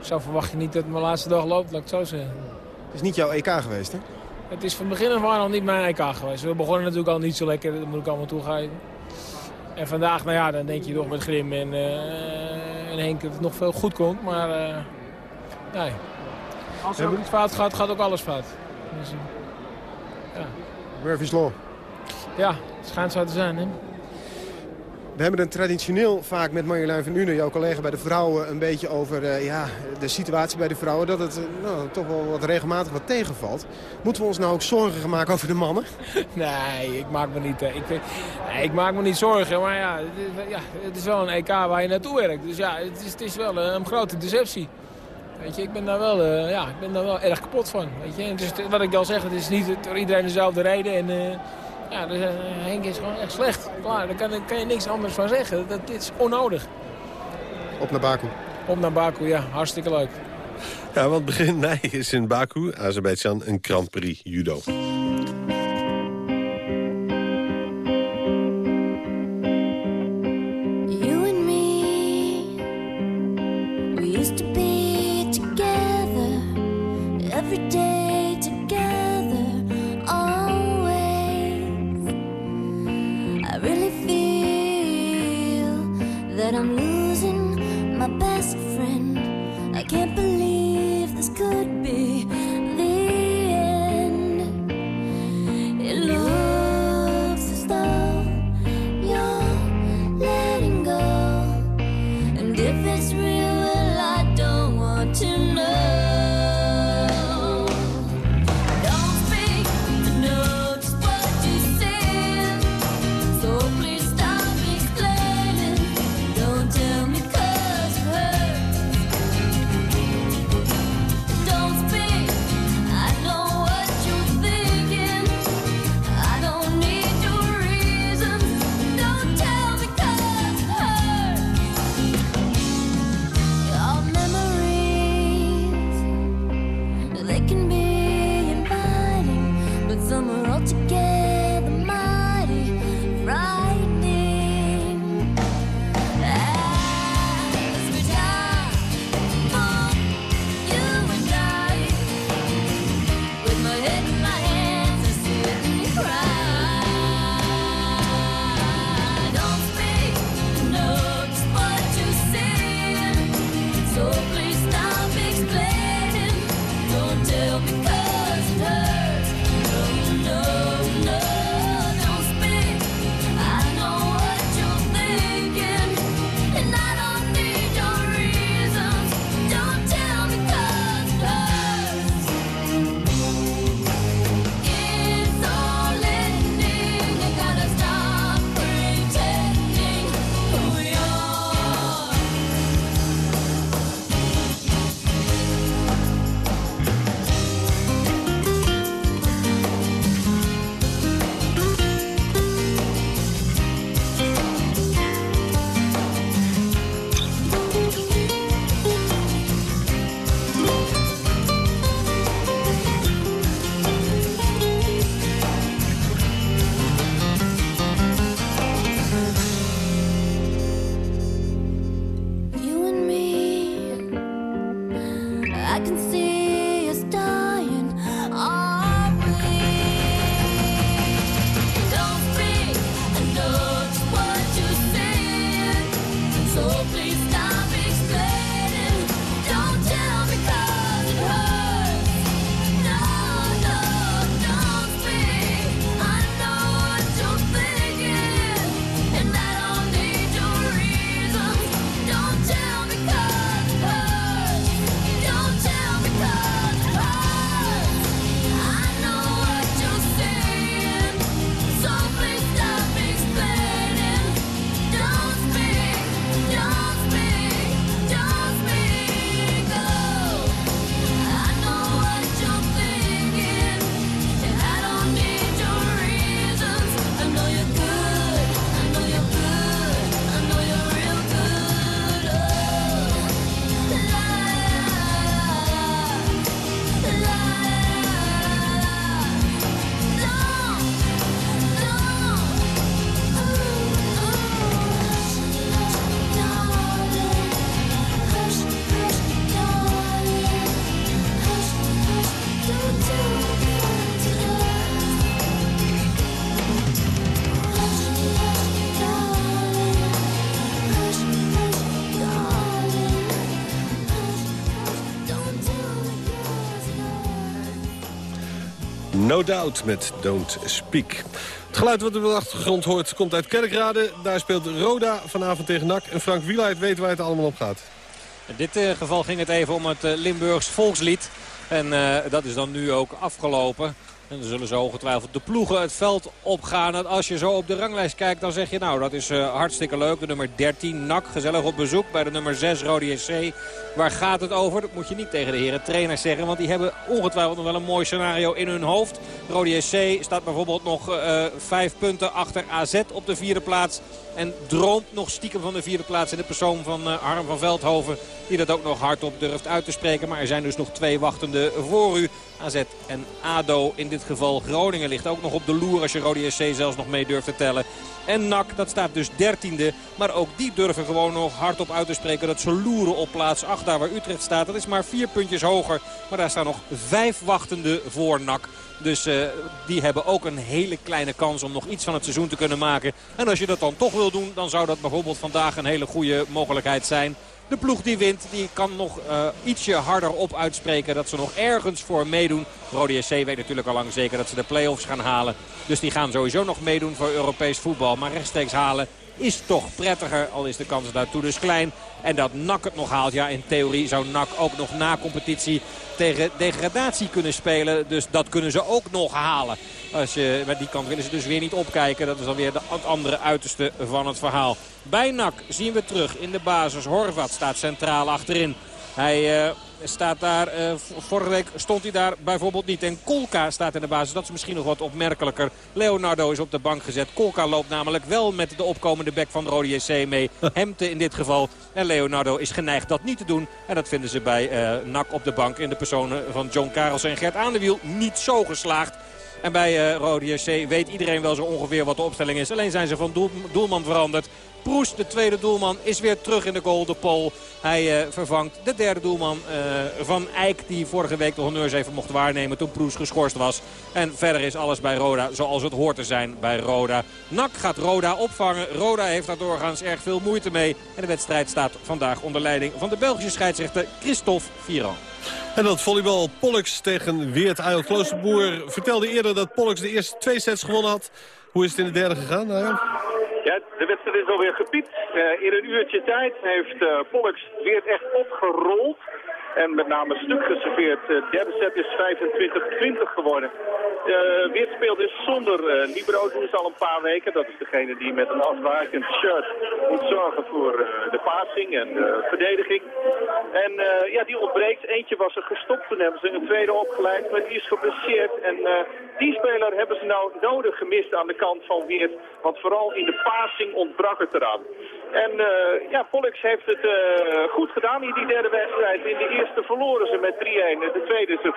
Zo verwacht je niet dat het mijn laatste dag loopt, laat ik het zo zeggen. Het is niet jouw EK geweest, hè? Het is van begin af aan al niet mijn EK geweest. We begonnen natuurlijk al niet zo lekker, dat moet ik allemaal toegeven. En vandaag, nou ja, dan denk je toch met Grim en, eh en Henk dat het nog veel goed komt. Maar eh, nee, als er ook iets fout gaat, gaat ook alles fout. Dus, eh, ja. Murphy's Law. ja, het schijnt zo te zijn. Hè? We hebben het traditioneel vaak met Marjolein van Unen, jouw collega bij de vrouwen, een beetje over eh, ja, de situatie bij de vrouwen. Dat het eh, nou, toch wel wat regelmatig wat tegenvalt. Moeten we ons nou ook zorgen maken over de mannen? Nee, ik maak me niet, eh, ik, nee, ik maak me niet zorgen. Maar ja het, is, ja, het is wel een EK waar je naartoe werkt. Dus ja, het is, het is wel een grote deceptie. Weet je, ik ben daar wel, ja, ik ben daar wel erg kapot van. Weet je? En wat ik al zeg, het is niet door iedereen dezelfde reden. En, ja, dus, eh, Henk is gewoon echt slecht. Klaar, daar kan, daar kan je niks anders van zeggen. Dat, dit is onnodig. Op naar Baku. Op naar Baku, ja, hartstikke leuk. Ja, want begin mei is in Baku, Azerbeidzjan, een Grand Prix judo. No Doubt met Don't Speak. Het geluid wat u op de achtergrond hoort komt uit Kerkrade. Daar speelt Roda vanavond tegen NAC. En Frank Wieluid weet waar het allemaal op gaat. In dit eh, geval ging het even om het eh, Limburgs volkslied. En eh, dat is dan nu ook afgelopen. En dan zullen zo ongetwijfeld de ploegen het veld opgaan. Als je zo op de ranglijst kijkt, dan zeg je nou, dat is eh, hartstikke leuk. De nummer 13, NAC, gezellig op bezoek bij de nummer 6, Rode SC. Waar gaat het over? Dat moet je niet tegen de heren trainers zeggen. Want die hebben ongetwijfeld nog wel een mooi scenario in hun hoofd. Rode SC staat bijvoorbeeld nog eh, vijf punten achter AZ op de vierde plaats. En droomt nog stiekem van de vierde plaats in de persoon van uh, van Veldhoven. Die dat ook nog hardop durft uit te spreken. Maar er zijn dus nog twee wachtende voor u. AZ en ADO. In dit geval Groningen ligt ook nog op de loer als je Rode SC zelfs nog mee durft te tellen. En NAC, dat staat dus dertiende. Maar ook die durven gewoon nog hardop uit te spreken dat ze loeren op plaats 8. Daar waar Utrecht staat. Dat is maar vier puntjes hoger. Maar daar staan nog vijf wachtende voor NAC. Dus uh, die hebben ook een hele kleine kans om nog iets van het seizoen te kunnen maken. En als je dat dan toch wil doen, dan zou dat bijvoorbeeld vandaag een hele goede mogelijkheid zijn. De ploeg die wint, die kan nog uh, ietsje harder op uitspreken dat ze nog ergens voor meedoen. Rode SC weet natuurlijk al lang zeker dat ze de play-offs gaan halen. Dus die gaan sowieso nog meedoen voor Europees voetbal. Maar rechtstreeks halen is toch prettiger, al is de kans daartoe dus klein. En dat NAC het nog haalt, ja in theorie zou NAC ook nog na competitie tegen degradatie kunnen spelen. Dus dat kunnen ze ook nog halen. Als je, met die kant willen ze dus weer niet opkijken. Dat is dan weer de, het andere uiterste van het verhaal. Bij NAC zien we terug in de basis. Horvat staat centraal achterin. Hij uh, staat daar, uh, vorige week stond hij daar bijvoorbeeld niet. En Kolka staat in de basis, dat is misschien nog wat opmerkelijker. Leonardo is op de bank gezet. Kolka loopt namelijk wel met de opkomende bek van de Rode JC mee. Hemte in dit geval. En Leonardo is geneigd dat niet te doen. En dat vinden ze bij uh, NAC op de bank in de personen van John Karelsen en Gert Aandewiel niet zo geslaagd. En bij uh, Rode JC weet iedereen wel zo ongeveer wat de opstelling is. Alleen zijn ze van doel, doelman veranderd. Proes, de tweede doelman, is weer terug in de goal, de Pol. Hij uh, vervangt de derde doelman uh, van Eijk, die vorige week de honneurs even mocht waarnemen toen Proes geschorst was. En verder is alles bij Roda zoals het hoort te zijn bij Roda. Nak gaat Roda opvangen. Roda heeft daar doorgaans erg veel moeite mee. En de wedstrijd staat vandaag onder leiding van de Belgische scheidsrechter Christophe Viran. En dat volleybal Pollux tegen Weert Eil Kloosterboer vertelde eerder dat Pollux de eerste twee sets gewonnen had. Hoe is het in de derde gegaan? Nou ja. Ja, de wedstrijd is alweer gepiept. Uh, in een uurtje tijd heeft uh, Pollux Weert echt opgerold. En met name stuk geserveerd. De uh, derde set is 25-20 geworden. Uh, Weert speelt dus zonder uh, Libero. al een paar weken. Dat is degene die met een afwijkend shirt moet zorgen voor de passing en de verdediging. En ja, die ontbreekt. Eentje was er gestopt. Toen hebben ze een tweede opgeleid. Maar die is geblesseerd. En die speler hebben ze nou nodig gemist aan de kant van Weert. Want vooral in de passing ontbrak het eraan. En ja, Pollux heeft het goed gedaan in die derde wedstrijd. In de eerste verloren ze met 3-1. De tweede, ze,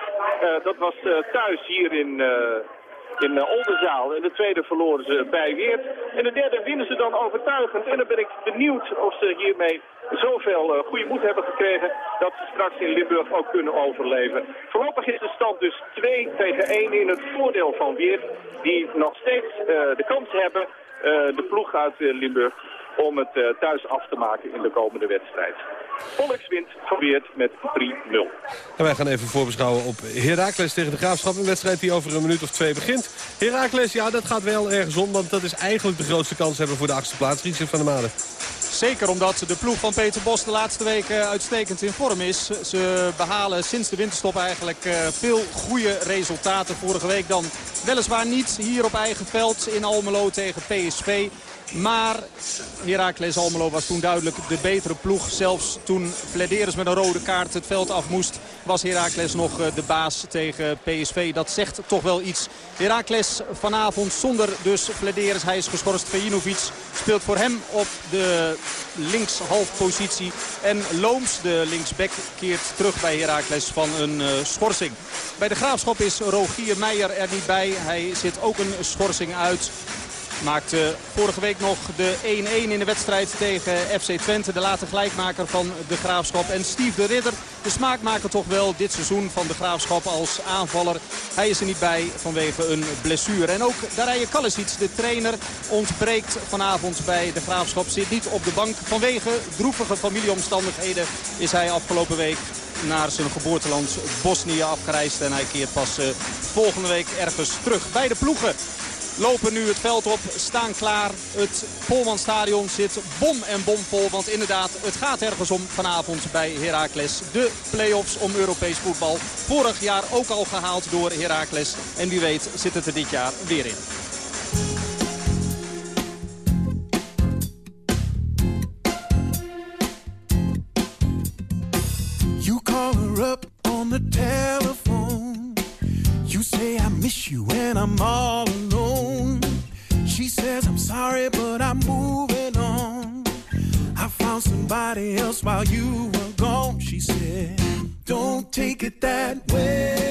dat was thuis hier in in Oldenzaal. En de tweede verloren ze bij Weert. En de derde winnen ze dan overtuigend. En dan ben ik benieuwd of ze hiermee zoveel goede moed hebben gekregen... dat ze straks in Limburg ook kunnen overleven. Voorlopig is de stand dus 2 tegen 1 in het voordeel van Weert... die nog steeds de kans hebben, de ploeg uit Limburg... om het thuis af te maken in de komende wedstrijd. Pollux wint van Weert met 3-0. En wij gaan even voorbeschouwen op Heracles tegen de Graafschap. Een wedstrijd die over een minuut of twee begint. Heracles, ja, dat gaat wel ergens om. Want dat is eigenlijk de grootste kans hebben voor de achtste plaats. Richard van der Made. Zeker omdat de ploeg van Peter Bos de laatste weken uitstekend in vorm is. Ze behalen sinds de winterstop eigenlijk veel goede resultaten. Vorige week dan weliswaar niet hier op eigen veld in Almelo tegen PSV. Maar Heracles Almelo was toen duidelijk de betere ploeg. Zelfs toen Flederis met een rode kaart het veld af moest... was Heracles nog de baas tegen PSV. Dat zegt toch wel iets. Heracles vanavond zonder dus Flederis. Hij is geschorst. Vejinovic speelt voor hem op de linkshalfpositie. En Looms, de linksback, keert terug bij Heracles van een uh, schorsing. Bij de Graafschap is Rogier Meijer er niet bij. Hij zit ook een schorsing uit. Maakte vorige week nog de 1-1 in de wedstrijd tegen FC Twente. De late gelijkmaker van de Graafschap. En Steve de Ridder, de smaakmaker toch wel dit seizoen van de Graafschap als aanvaller. Hij is er niet bij vanwege een blessure. En ook Darije Kalisic, de trainer, ontbreekt vanavond bij de Graafschap. Zit niet op de bank. Vanwege droevige familieomstandigheden is hij afgelopen week naar zijn geboorteland Bosnië afgereisd. En hij keert pas eh, volgende week ergens terug. Beide ploegen lopen nu het veld op, staan klaar. Het Polmanstadion zit bom en bomvol. Want inderdaad, het gaat ergens om vanavond bij Heracles. De play-offs om Europees voetbal. Vorig jaar ook al gehaald door Heracles. En wie weet zit het er dit jaar weer in. You up on the. You say, I miss you when I'm all alone. She says, I'm sorry, but I'm moving on. I found somebody else while you were gone. She said, Don't take it that way.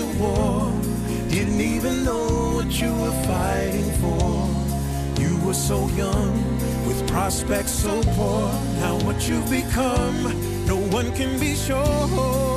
To war. Didn't even know what you were fighting for. You were so young, with prospects so poor. Now what you've become, no one can be sure.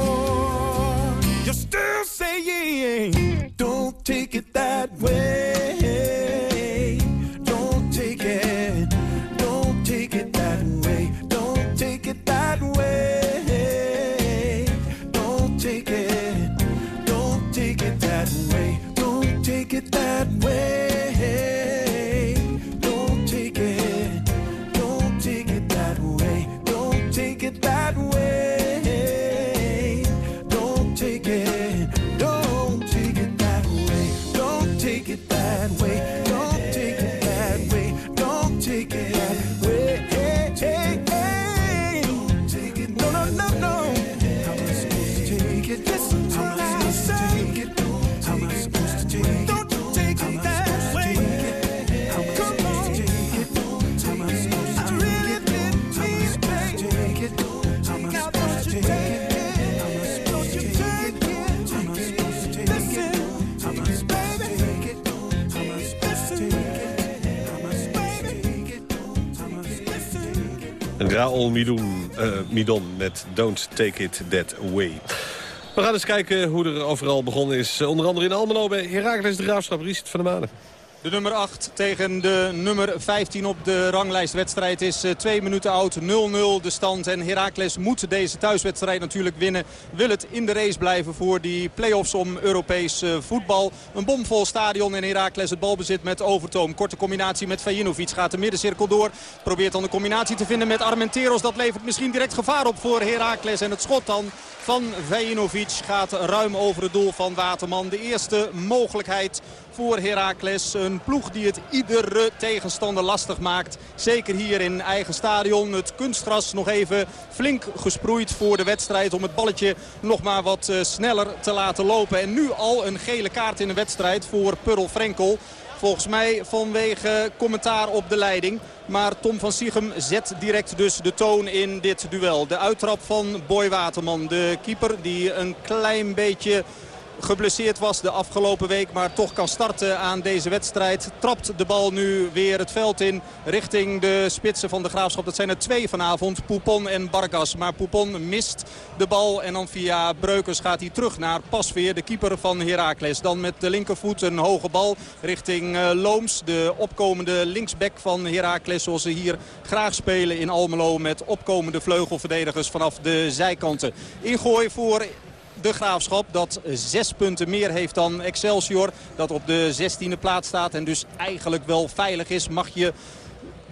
Raoul Midon, eh, Midon met Don't Take It That Way. We gaan eens kijken hoe er overal begonnen is. Onder andere in Almelo bij Heracles de Graafschap. Richard van der Manen. De nummer 8 tegen de nummer 15 op de ranglijstwedstrijd is eh, twee minuten oud. 0-0 de stand. En Heracles moet deze thuiswedstrijd natuurlijk winnen. Wil het in de race blijven voor die play-offs om Europees eh, voetbal. Een bomvol stadion en Heracles het balbezit met Overtoom. Korte combinatie met Vajinovic gaat de middencirkel door. Probeert dan de combinatie te vinden met Armenteros. Dat levert misschien direct gevaar op voor Heracles. En het schot dan van Vajinovic gaat ruim over het doel van Waterman. De eerste mogelijkheid voor Heracles. Een ploeg die het iedere tegenstander lastig maakt. Zeker hier in eigen stadion. Het kunstgras nog even flink gesproeid voor de wedstrijd. Om het balletje nog maar wat eh, sneller te laten lopen. En nu al een gele kaart in de wedstrijd voor Purl Frenkel. Volgens mij vanwege commentaar op de leiding. Maar Tom van Siegem zet direct dus de toon in dit duel. De uittrap van Boy Waterman. De keeper die een klein beetje geblesseerd was de afgelopen week. Maar toch kan starten aan deze wedstrijd. Trapt de bal nu weer het veld in richting de spitsen van de Graafschap. Dat zijn er twee vanavond. Poupon en Bargas. Maar Poupon mist de bal. En dan via Breukers gaat hij terug naar Pasveer. De keeper van Heracles. Dan met de linkervoet een hoge bal richting eh, Looms. De opkomende linksback van Heracles. Zoals ze hier graag spelen in Almelo. Met opkomende vleugelverdedigers vanaf de zijkanten. Ingooi voor de Graafschap. Dat zes punten meer heeft dan Excelsior. Dat op de 16e plaats staat en dus eigenlijk wel veilig is. Mag je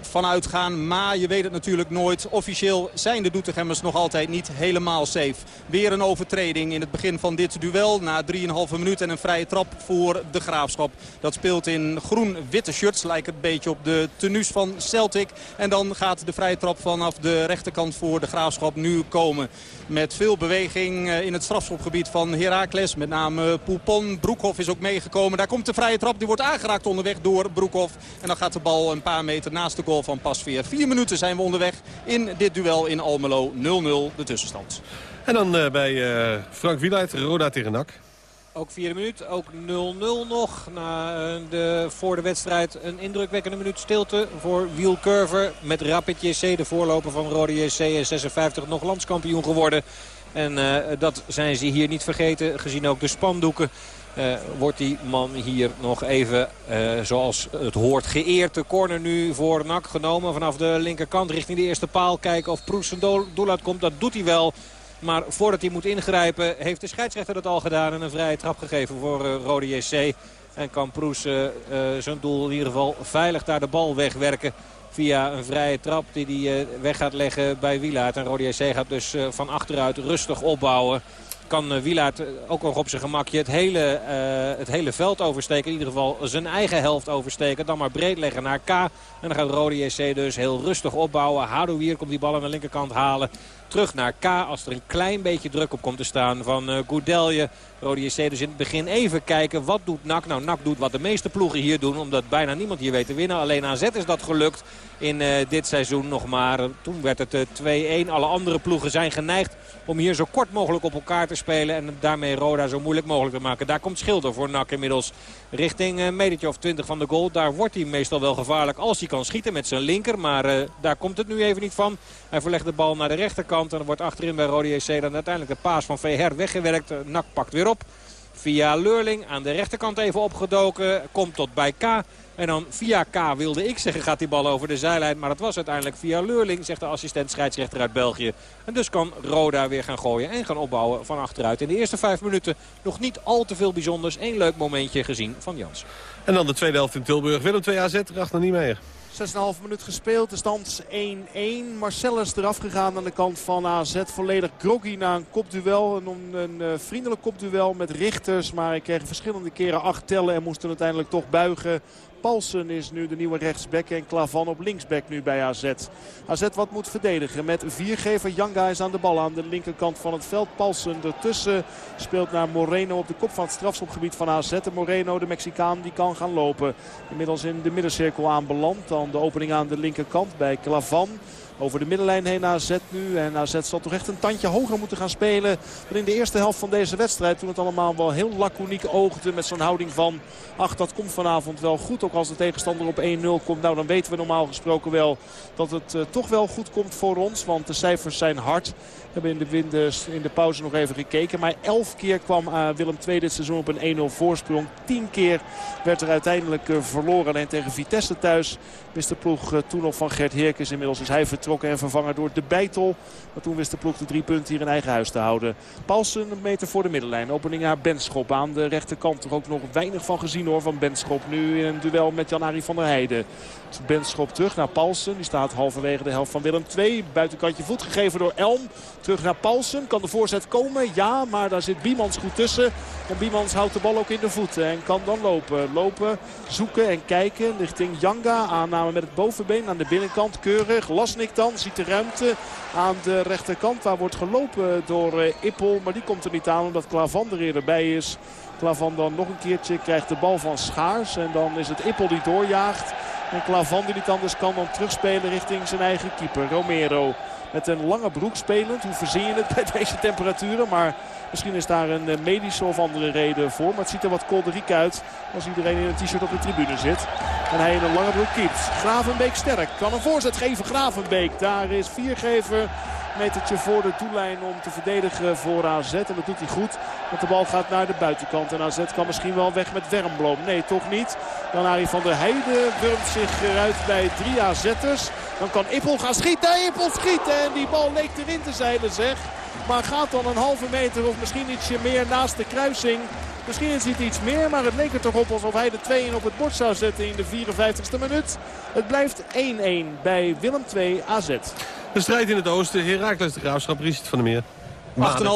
vanuit gaan. Maar je weet het natuurlijk nooit. Officieel zijn de Doetinchemmers nog altijd niet helemaal safe. Weer een overtreding in het begin van dit duel. Na 3,5 minuut en een vrije trap voor de Graafschap. Dat speelt in groen-witte shirts. Lijkt een beetje op de tenues van Celtic. En dan gaat de vrije trap vanaf de rechterkant voor de Graafschap nu komen. Met veel beweging eh, in het strafschopgebied van Heracles. Met name Poupon. Broekhoff is ook meegekomen. Daar komt de vrije trap. Die wordt aangeraakt onderweg door Broekhoff. En dan gaat de bal een paar meter naast de goal van Pasveer. Vier minuten zijn we onderweg in dit duel in Almelo. 0-0 de tussenstand. En dan eh, bij eh, Frank Wieluid, Roda tegen NAC. Ook vierde minuut, ook 0-0 nog. Na eh, de, voor de wedstrijd een indrukwekkende minuut stilte voor Wiel Curver. Met Rapid JC, de voorloper van Rode JC in 56 nog landskampioen geworden. En eh, dat zijn ze hier niet vergeten, gezien ook de spandoeken. Eh, wordt die man hier nog even, eh, zoals het hoort, geëerd. De corner nu voor Nak genomen vanaf de linkerkant richting de eerste paal. Kijken of Proes zijn doel doel uitkomt. Dat doet hij wel. Maar voordat hij moet ingrijpen heeft de scheidsrechter dat al gedaan. En een vrije trap gegeven voor eh, Rode JC. En kan Proes zijn doel in ieder geval veilig daar de bal wegwerken. Via een vrije trap die hij weg gaat leggen bij Wielaert. En Rode JC gaat dus van achteruit rustig opbouwen. Kan eh, Wielaert eh, ook nog op zijn gemakje het hele, eh, het hele veld oversteken. In ieder geval zijn eigen helft oversteken. Dan maar breed leggen naar K. En dan gaat Rode JC dus heel rustig opbouwen. Hadouier komt die bal aan de linkerkant halen. Terug naar K als er een klein beetje druk op komt te staan van eh Goudelje. Dus in het begin even kijken. Wat doet NAC? Nou, NAC doet wat de meeste ploegen hier doen. Omdat bijna niemand hier weet te winnen. Alleen AZ is dat gelukt in eh, dit seizoen nog maar. Toen werd het eh, 2-1. Alle andere ploegen zijn geneigd om hier zo kort mogelijk op elkaar te spelen. En daarmee Roda zo moeilijk mogelijk te maken. Daar komt Schilder voor NAC inmiddels richting metertje of 20 van de goal. Daar wordt hij meestal wel gevaarlijk als hij kan schieten met zijn linker. Maar eh, daar komt het nu even niet van. Hij verlegt de bal naar de rechterkant. En dan wordt achterin bij Rode JC dan uiteindelijk de paas van Veher weggewerkt. NAC pakt weer op. Via Leurling aan de rechterkant even opgedoken. Komt tot bij K. En dan via K wilde ik zeggen gaat die bal over de zijlijn. Maar dat was uiteindelijk via Leurling, zegt de assistent scheidsrechter uit België. En dus kan Roda weer gaan gooien en gaan opbouwen van achteruit. In de eerste vijf minuten nog niet al te veel bijzonders. Eén leuk momentje gezien van Jans. En dan de tweede helft in Tilburg. Willem 2 AZ, Ragnar Niemeyer. 6,5 minuut gespeeld. De stand 1-1. Marcellus eraf gegaan aan de kant van AZ. Volledig groggy na een kopduel. Een, eh, vriendelijk kopduel met richters. Maar hij kreeg verschillende keren acht tellen en moest uiteindelijk toch buigen. Paulsen is nu de nieuwe rechtsback en Klavan op linksback nu bij AZ. AZ wat moet verdedigen met viergever. Janga is aan de bal aan de linkerkant van het veld. Paulsen ertussen speelt naar Moreno op de kop van het strafschopgebied van AZ. En Moreno, de Mexicaan, die kan gaan lopen. Inmiddels in de middencirkel aanbeland. Dan de opening aan de linkerkant bij Klavan. Over de middenlijn heen naar AZ nu. En AZ zal toch echt een tandje hoger moeten gaan spelen dan in de eerste helft van deze wedstrijd. Toen het allemaal wel heel laconiek oogde met zo'n houding van... ach, dat komt vanavond wel goed. Ook als de tegenstander op 1-0 komt. Nou, dan weten we normaal gesproken wel dat het eh, toch wel goed komt voor ons. Want de cijfers zijn hard. We hebben in de, windes, in de pauze nog even gekeken. Maar elf keer kwam eh, Willem II dit seizoen op een 1-0 voorsprong. Tien keer werd er uiteindelijk eh, verloren. Alleen tegen Vitesse thuis wist de ploeg toen nog van Gert Heerkens. Inmiddels is hij vertrokken en vervangen door de Beitel. Maar toen wist de ploeg de drie punten hier in eigen huis te houden. Paulsen een meter voor de middenlijn. Opening naar Benschop aan de rechterkant. Er ook nog weinig van gezien hoor van Benschop. Nu in een duel met Jan-Arie van der Heijden. Benschop terug naar Paulsen. Die staat halverwege de helft van Willem II. Buitenkantje voet gegeven door Elm. Terug naar Paulsen. Kan de voorzet komen? Ja, maar daar zit Biemans goed tussen. En Biemans houdt de bal ook in de voeten. En kan dan lopen. Lopen, zoeken en kijken richting Janga. Aanname met het bovenbeen aan de binnenkant. Keurig. Lasnik dan. Ziet de ruimte aan de rechterkant. Waar wordt gelopen door eh, Ippel. Maar die komt er niet aan omdat Klavan er eerder bij is. Klavan dan nog een keertje krijgt de bal van Schaars. En dan is het Ippel die doorjaagt. En Klavan die niet anders kan dan terugspelen richting zijn eigen keeper. Romero met een lange broek spelend. Hoe verzin je het bij deze temperaturen? Maar misschien is daar een eh, medische of andere reden voor. Maar het ziet er wat kolderiek uit als iedereen in een t-shirt op de tribune zit. En hij in een lange broek keept. Gravenbeek sterk. Kan een voorzet geven Gravenbeek. Daar is viergever metertje voor de doellijn om te verdedigen voor AZ. En dat doet hij goed. Want de bal gaat naar de buitenkant. En AZ kan misschien wel weg met Wermbloom. Nee, toch niet. Dan Arie van der Heijden wurmt zich eruit bij drie AZ'ers. Dan kan Ippel gaan schieten. Ippel schieten. En die bal leek erin te zeilen zeg. Maar gaat dan een halve meter of misschien ietsje meer naast de kruising. Misschien is het iets meer, maar het leek er toch op alsof hij de 2-1 op het bord zou zetten in de 54ste minuut. Het blijft 1-1 bij Willem II AZ. De strijd in het oosten, Heracles de Graafschap, Richard van der Meer.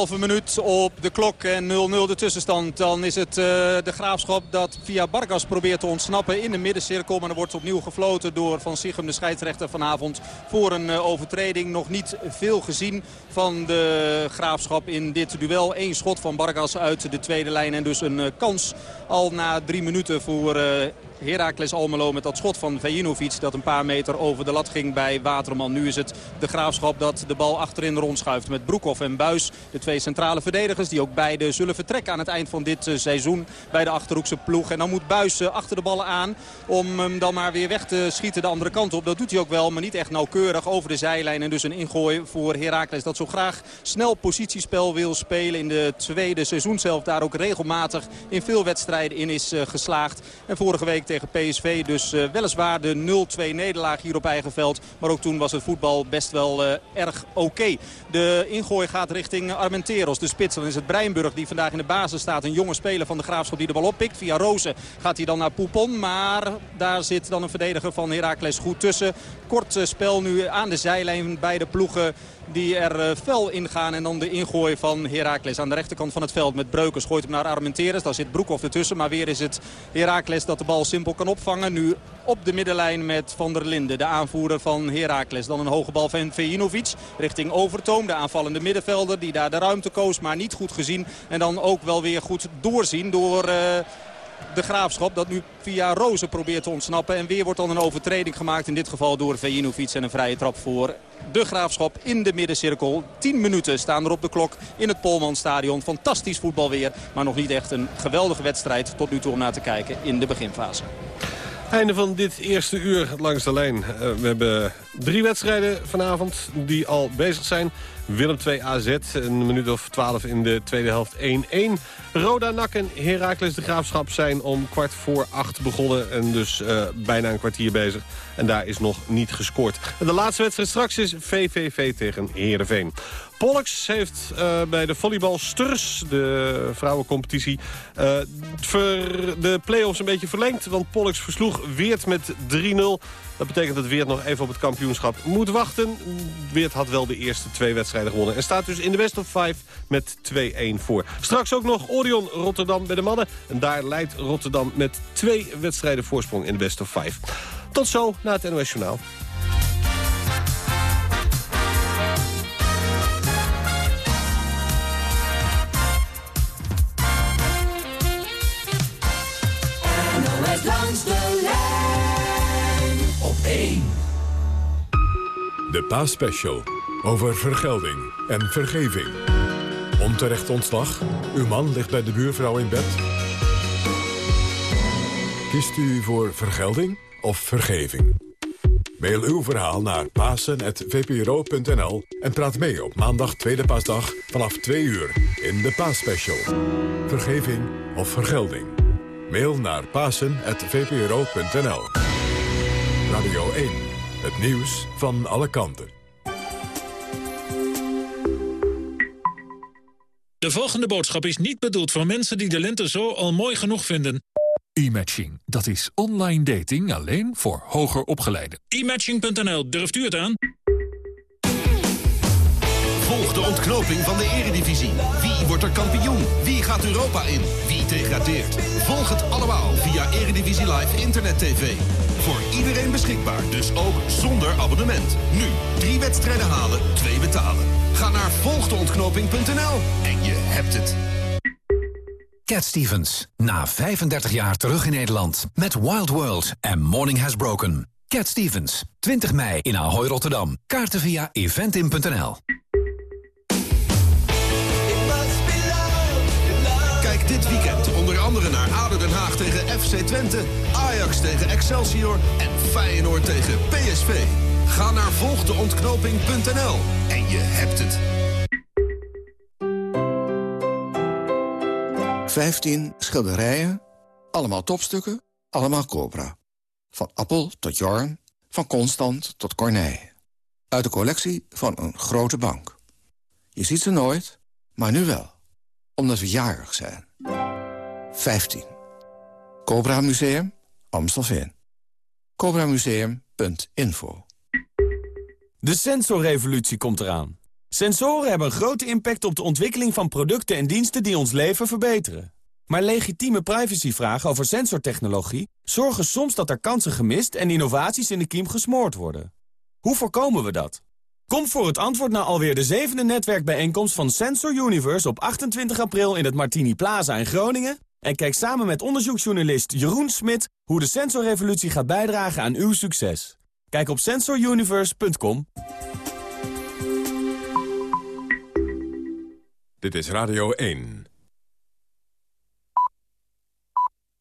8,5 minuut op de klok en 0-0 de tussenstand. Dan is het eh, de graafschap dat via Bargas probeert te ontsnappen in de middencirkel. Maar er wordt opnieuw gefloten door Van Sigem, de scheidsrechter vanavond. Voor een eh, overtreding. Nog niet veel gezien van de graafschap in dit duel. Eén schot van Bargas uit de tweede lijn. En dus een eh, kans al na drie minuten voor Heracles Almelo met dat schot van Vejinovic. Dat een paar meter over de lat ging bij Waterman. Nu is het de graafschap dat de bal achterin rondschuift. Met Broekhoff en Buis, de twee centrale verdedigers. Die ook beide zullen vertrekken aan het eind van dit eh, seizoen bij de Achterhoekse ploeg. En dan moet Buis eh, achter de ballen aan om hem dan maar weer weg te schieten de andere kant op. Dat doet hij ook wel, maar niet echt nauwkeurig over de zijlijn. En dus een ingooi voor Heracles dat zo graag snel positiespel wil spelen. In de tweede seizoenshelft daar ook regelmatig in veel wedstrijden in is eh, geslaagd. En vorige week tegen PSV dus uh, weliswaar de 0-2 nederlaag hier op eigen veld. Maar ook toen was het voetbal best wel uh, erg oké. De ingooi gaat richting Armenteros, de spits. Is het Breinburg die vandaag in de basis staat. Een jonge speler van de Graafschap die de bal oppikt. Via Rozen gaat hij dan naar Poupon. Maar daar zit dan een verdediger van Heracles goed tussen. Kort uh, spel nu aan de zijlijn bij de ploegen die er fel ingaan. En dan de ingooi van Heracles aan de rechterkant van het veld met Breukers. Gooit hem naar Armenteres. Daar zit Broekhoff ertussen. Maar weer is het Heracles dat de bal simpel kan opvangen. Nu op de middenlijn met Van der Linden, de aanvoerder van Heracles. Dan een hoge bal van Vejinovic richting Overtoom, de aanvallende middenvelder. Die daar de ruimte koos, maar niet goed gezien. En dan ook wel weer goed doorzien door... Uh, de Graafschap dat nu via Rozen probeert te ontsnappen. En weer wordt dan een overtreding gemaakt. In dit geval door Vejinovic en een vrije trap voor de Graafschap in de middencirkel. 10 minuten staan er op de klok in het Polmanstadion. Fantastisch voetbal weer. Maar nog niet echt een geweldige wedstrijd tot nu toe om naar te kijken in de beginfase. Einde van dit eerste uur langs de lijn. Uh, we hebben drie wedstrijden vanavond die al bezig zijn. Willem 2 AZ, een minuut of 12 in de tweede helft 1-1. Roda, Nak en Heracles de Graafschap zijn om kwart voor acht begonnen. En dus uh, bijna een kwartier bezig. En daar is nog niet gescoord. En de laatste wedstrijd straks is VVV tegen Heerenveen. Pollux heeft uh, bij de volleybalsters, de vrouwencompetitie, uh, de play-offs een beetje verlengd. Want Pollux versloeg Weert met 3-0. Dat betekent dat Weert nog even op het kampioenschap moet wachten. Weert had wel de eerste twee wedstrijden gewonnen. En staat dus in de best of 5 met 2-1 voor. Straks ook nog Orion Rotterdam bij de mannen. En daar leidt Rotterdam met twee wedstrijden voorsprong in de best of 5. Tot zo na het NOS Journaal. 1. De paasspecial over vergelding en vergeving. Onterecht ontslag. Uw man ligt bij de buurvrouw in bed. Kiest u voor vergelding of vergeving? Mail uw verhaal naar pasen.vpro.nl en praat mee op maandag tweede paasdag vanaf 2 uur in de paasspecial. Vergeving of vergelding? Mail naar pasen.vpro.nl. Radio 1, het nieuws van alle kanten. De volgende boodschap is niet bedoeld voor mensen die de lente zo al mooi genoeg vinden. E-matching, dat is online dating alleen voor hoger opgeleiden. E-matching.nl, durft u het aan? De ontknoping van de eredivisie. Wie wordt er kampioen? Wie gaat Europa in? Wie degradeert? Volg het allemaal via Eredivisie Live Internet TV. Voor iedereen beschikbaar, dus ook zonder abonnement. Nu, drie wedstrijden halen, twee betalen. Ga naar volgdeontknoping.nl en je hebt het. Cat Stevens, na 35 jaar terug in Nederland. Met Wild World en Morning Has Broken. Cat Stevens, 20 mei in Ahoy Rotterdam. Kaarten via eventim.nl. Dit weekend onder andere naar ADO Den Haag tegen FC Twente... Ajax tegen Excelsior en Feyenoord tegen PSV. Ga naar volgdeontknoping.nl en je hebt het. 15 schilderijen, allemaal topstukken, allemaal Cobra. Van Appel tot Jorn, van Constant tot Corneille. Uit de collectie van een grote bank. Je ziet ze nooit, maar nu wel. Omdat we jarig zijn. 15. Cobra Museum, Amstelveen. CobraMuseum.info De sensorrevolutie komt eraan. Sensoren hebben een grote impact op de ontwikkeling van producten en diensten die ons leven verbeteren. Maar legitieme privacyvragen over sensortechnologie zorgen soms dat er kansen gemist en innovaties in de kiem gesmoord worden. Hoe voorkomen we dat? Kom voor het antwoord naar alweer de zevende netwerkbijeenkomst van Sensor Universe op 28 april in het Martini Plaza in Groningen. En kijk samen met onderzoeksjournalist Jeroen Smit hoe de sensorrevolutie gaat bijdragen aan uw succes. Kijk op sensoruniverse.com. Dit is Radio 1.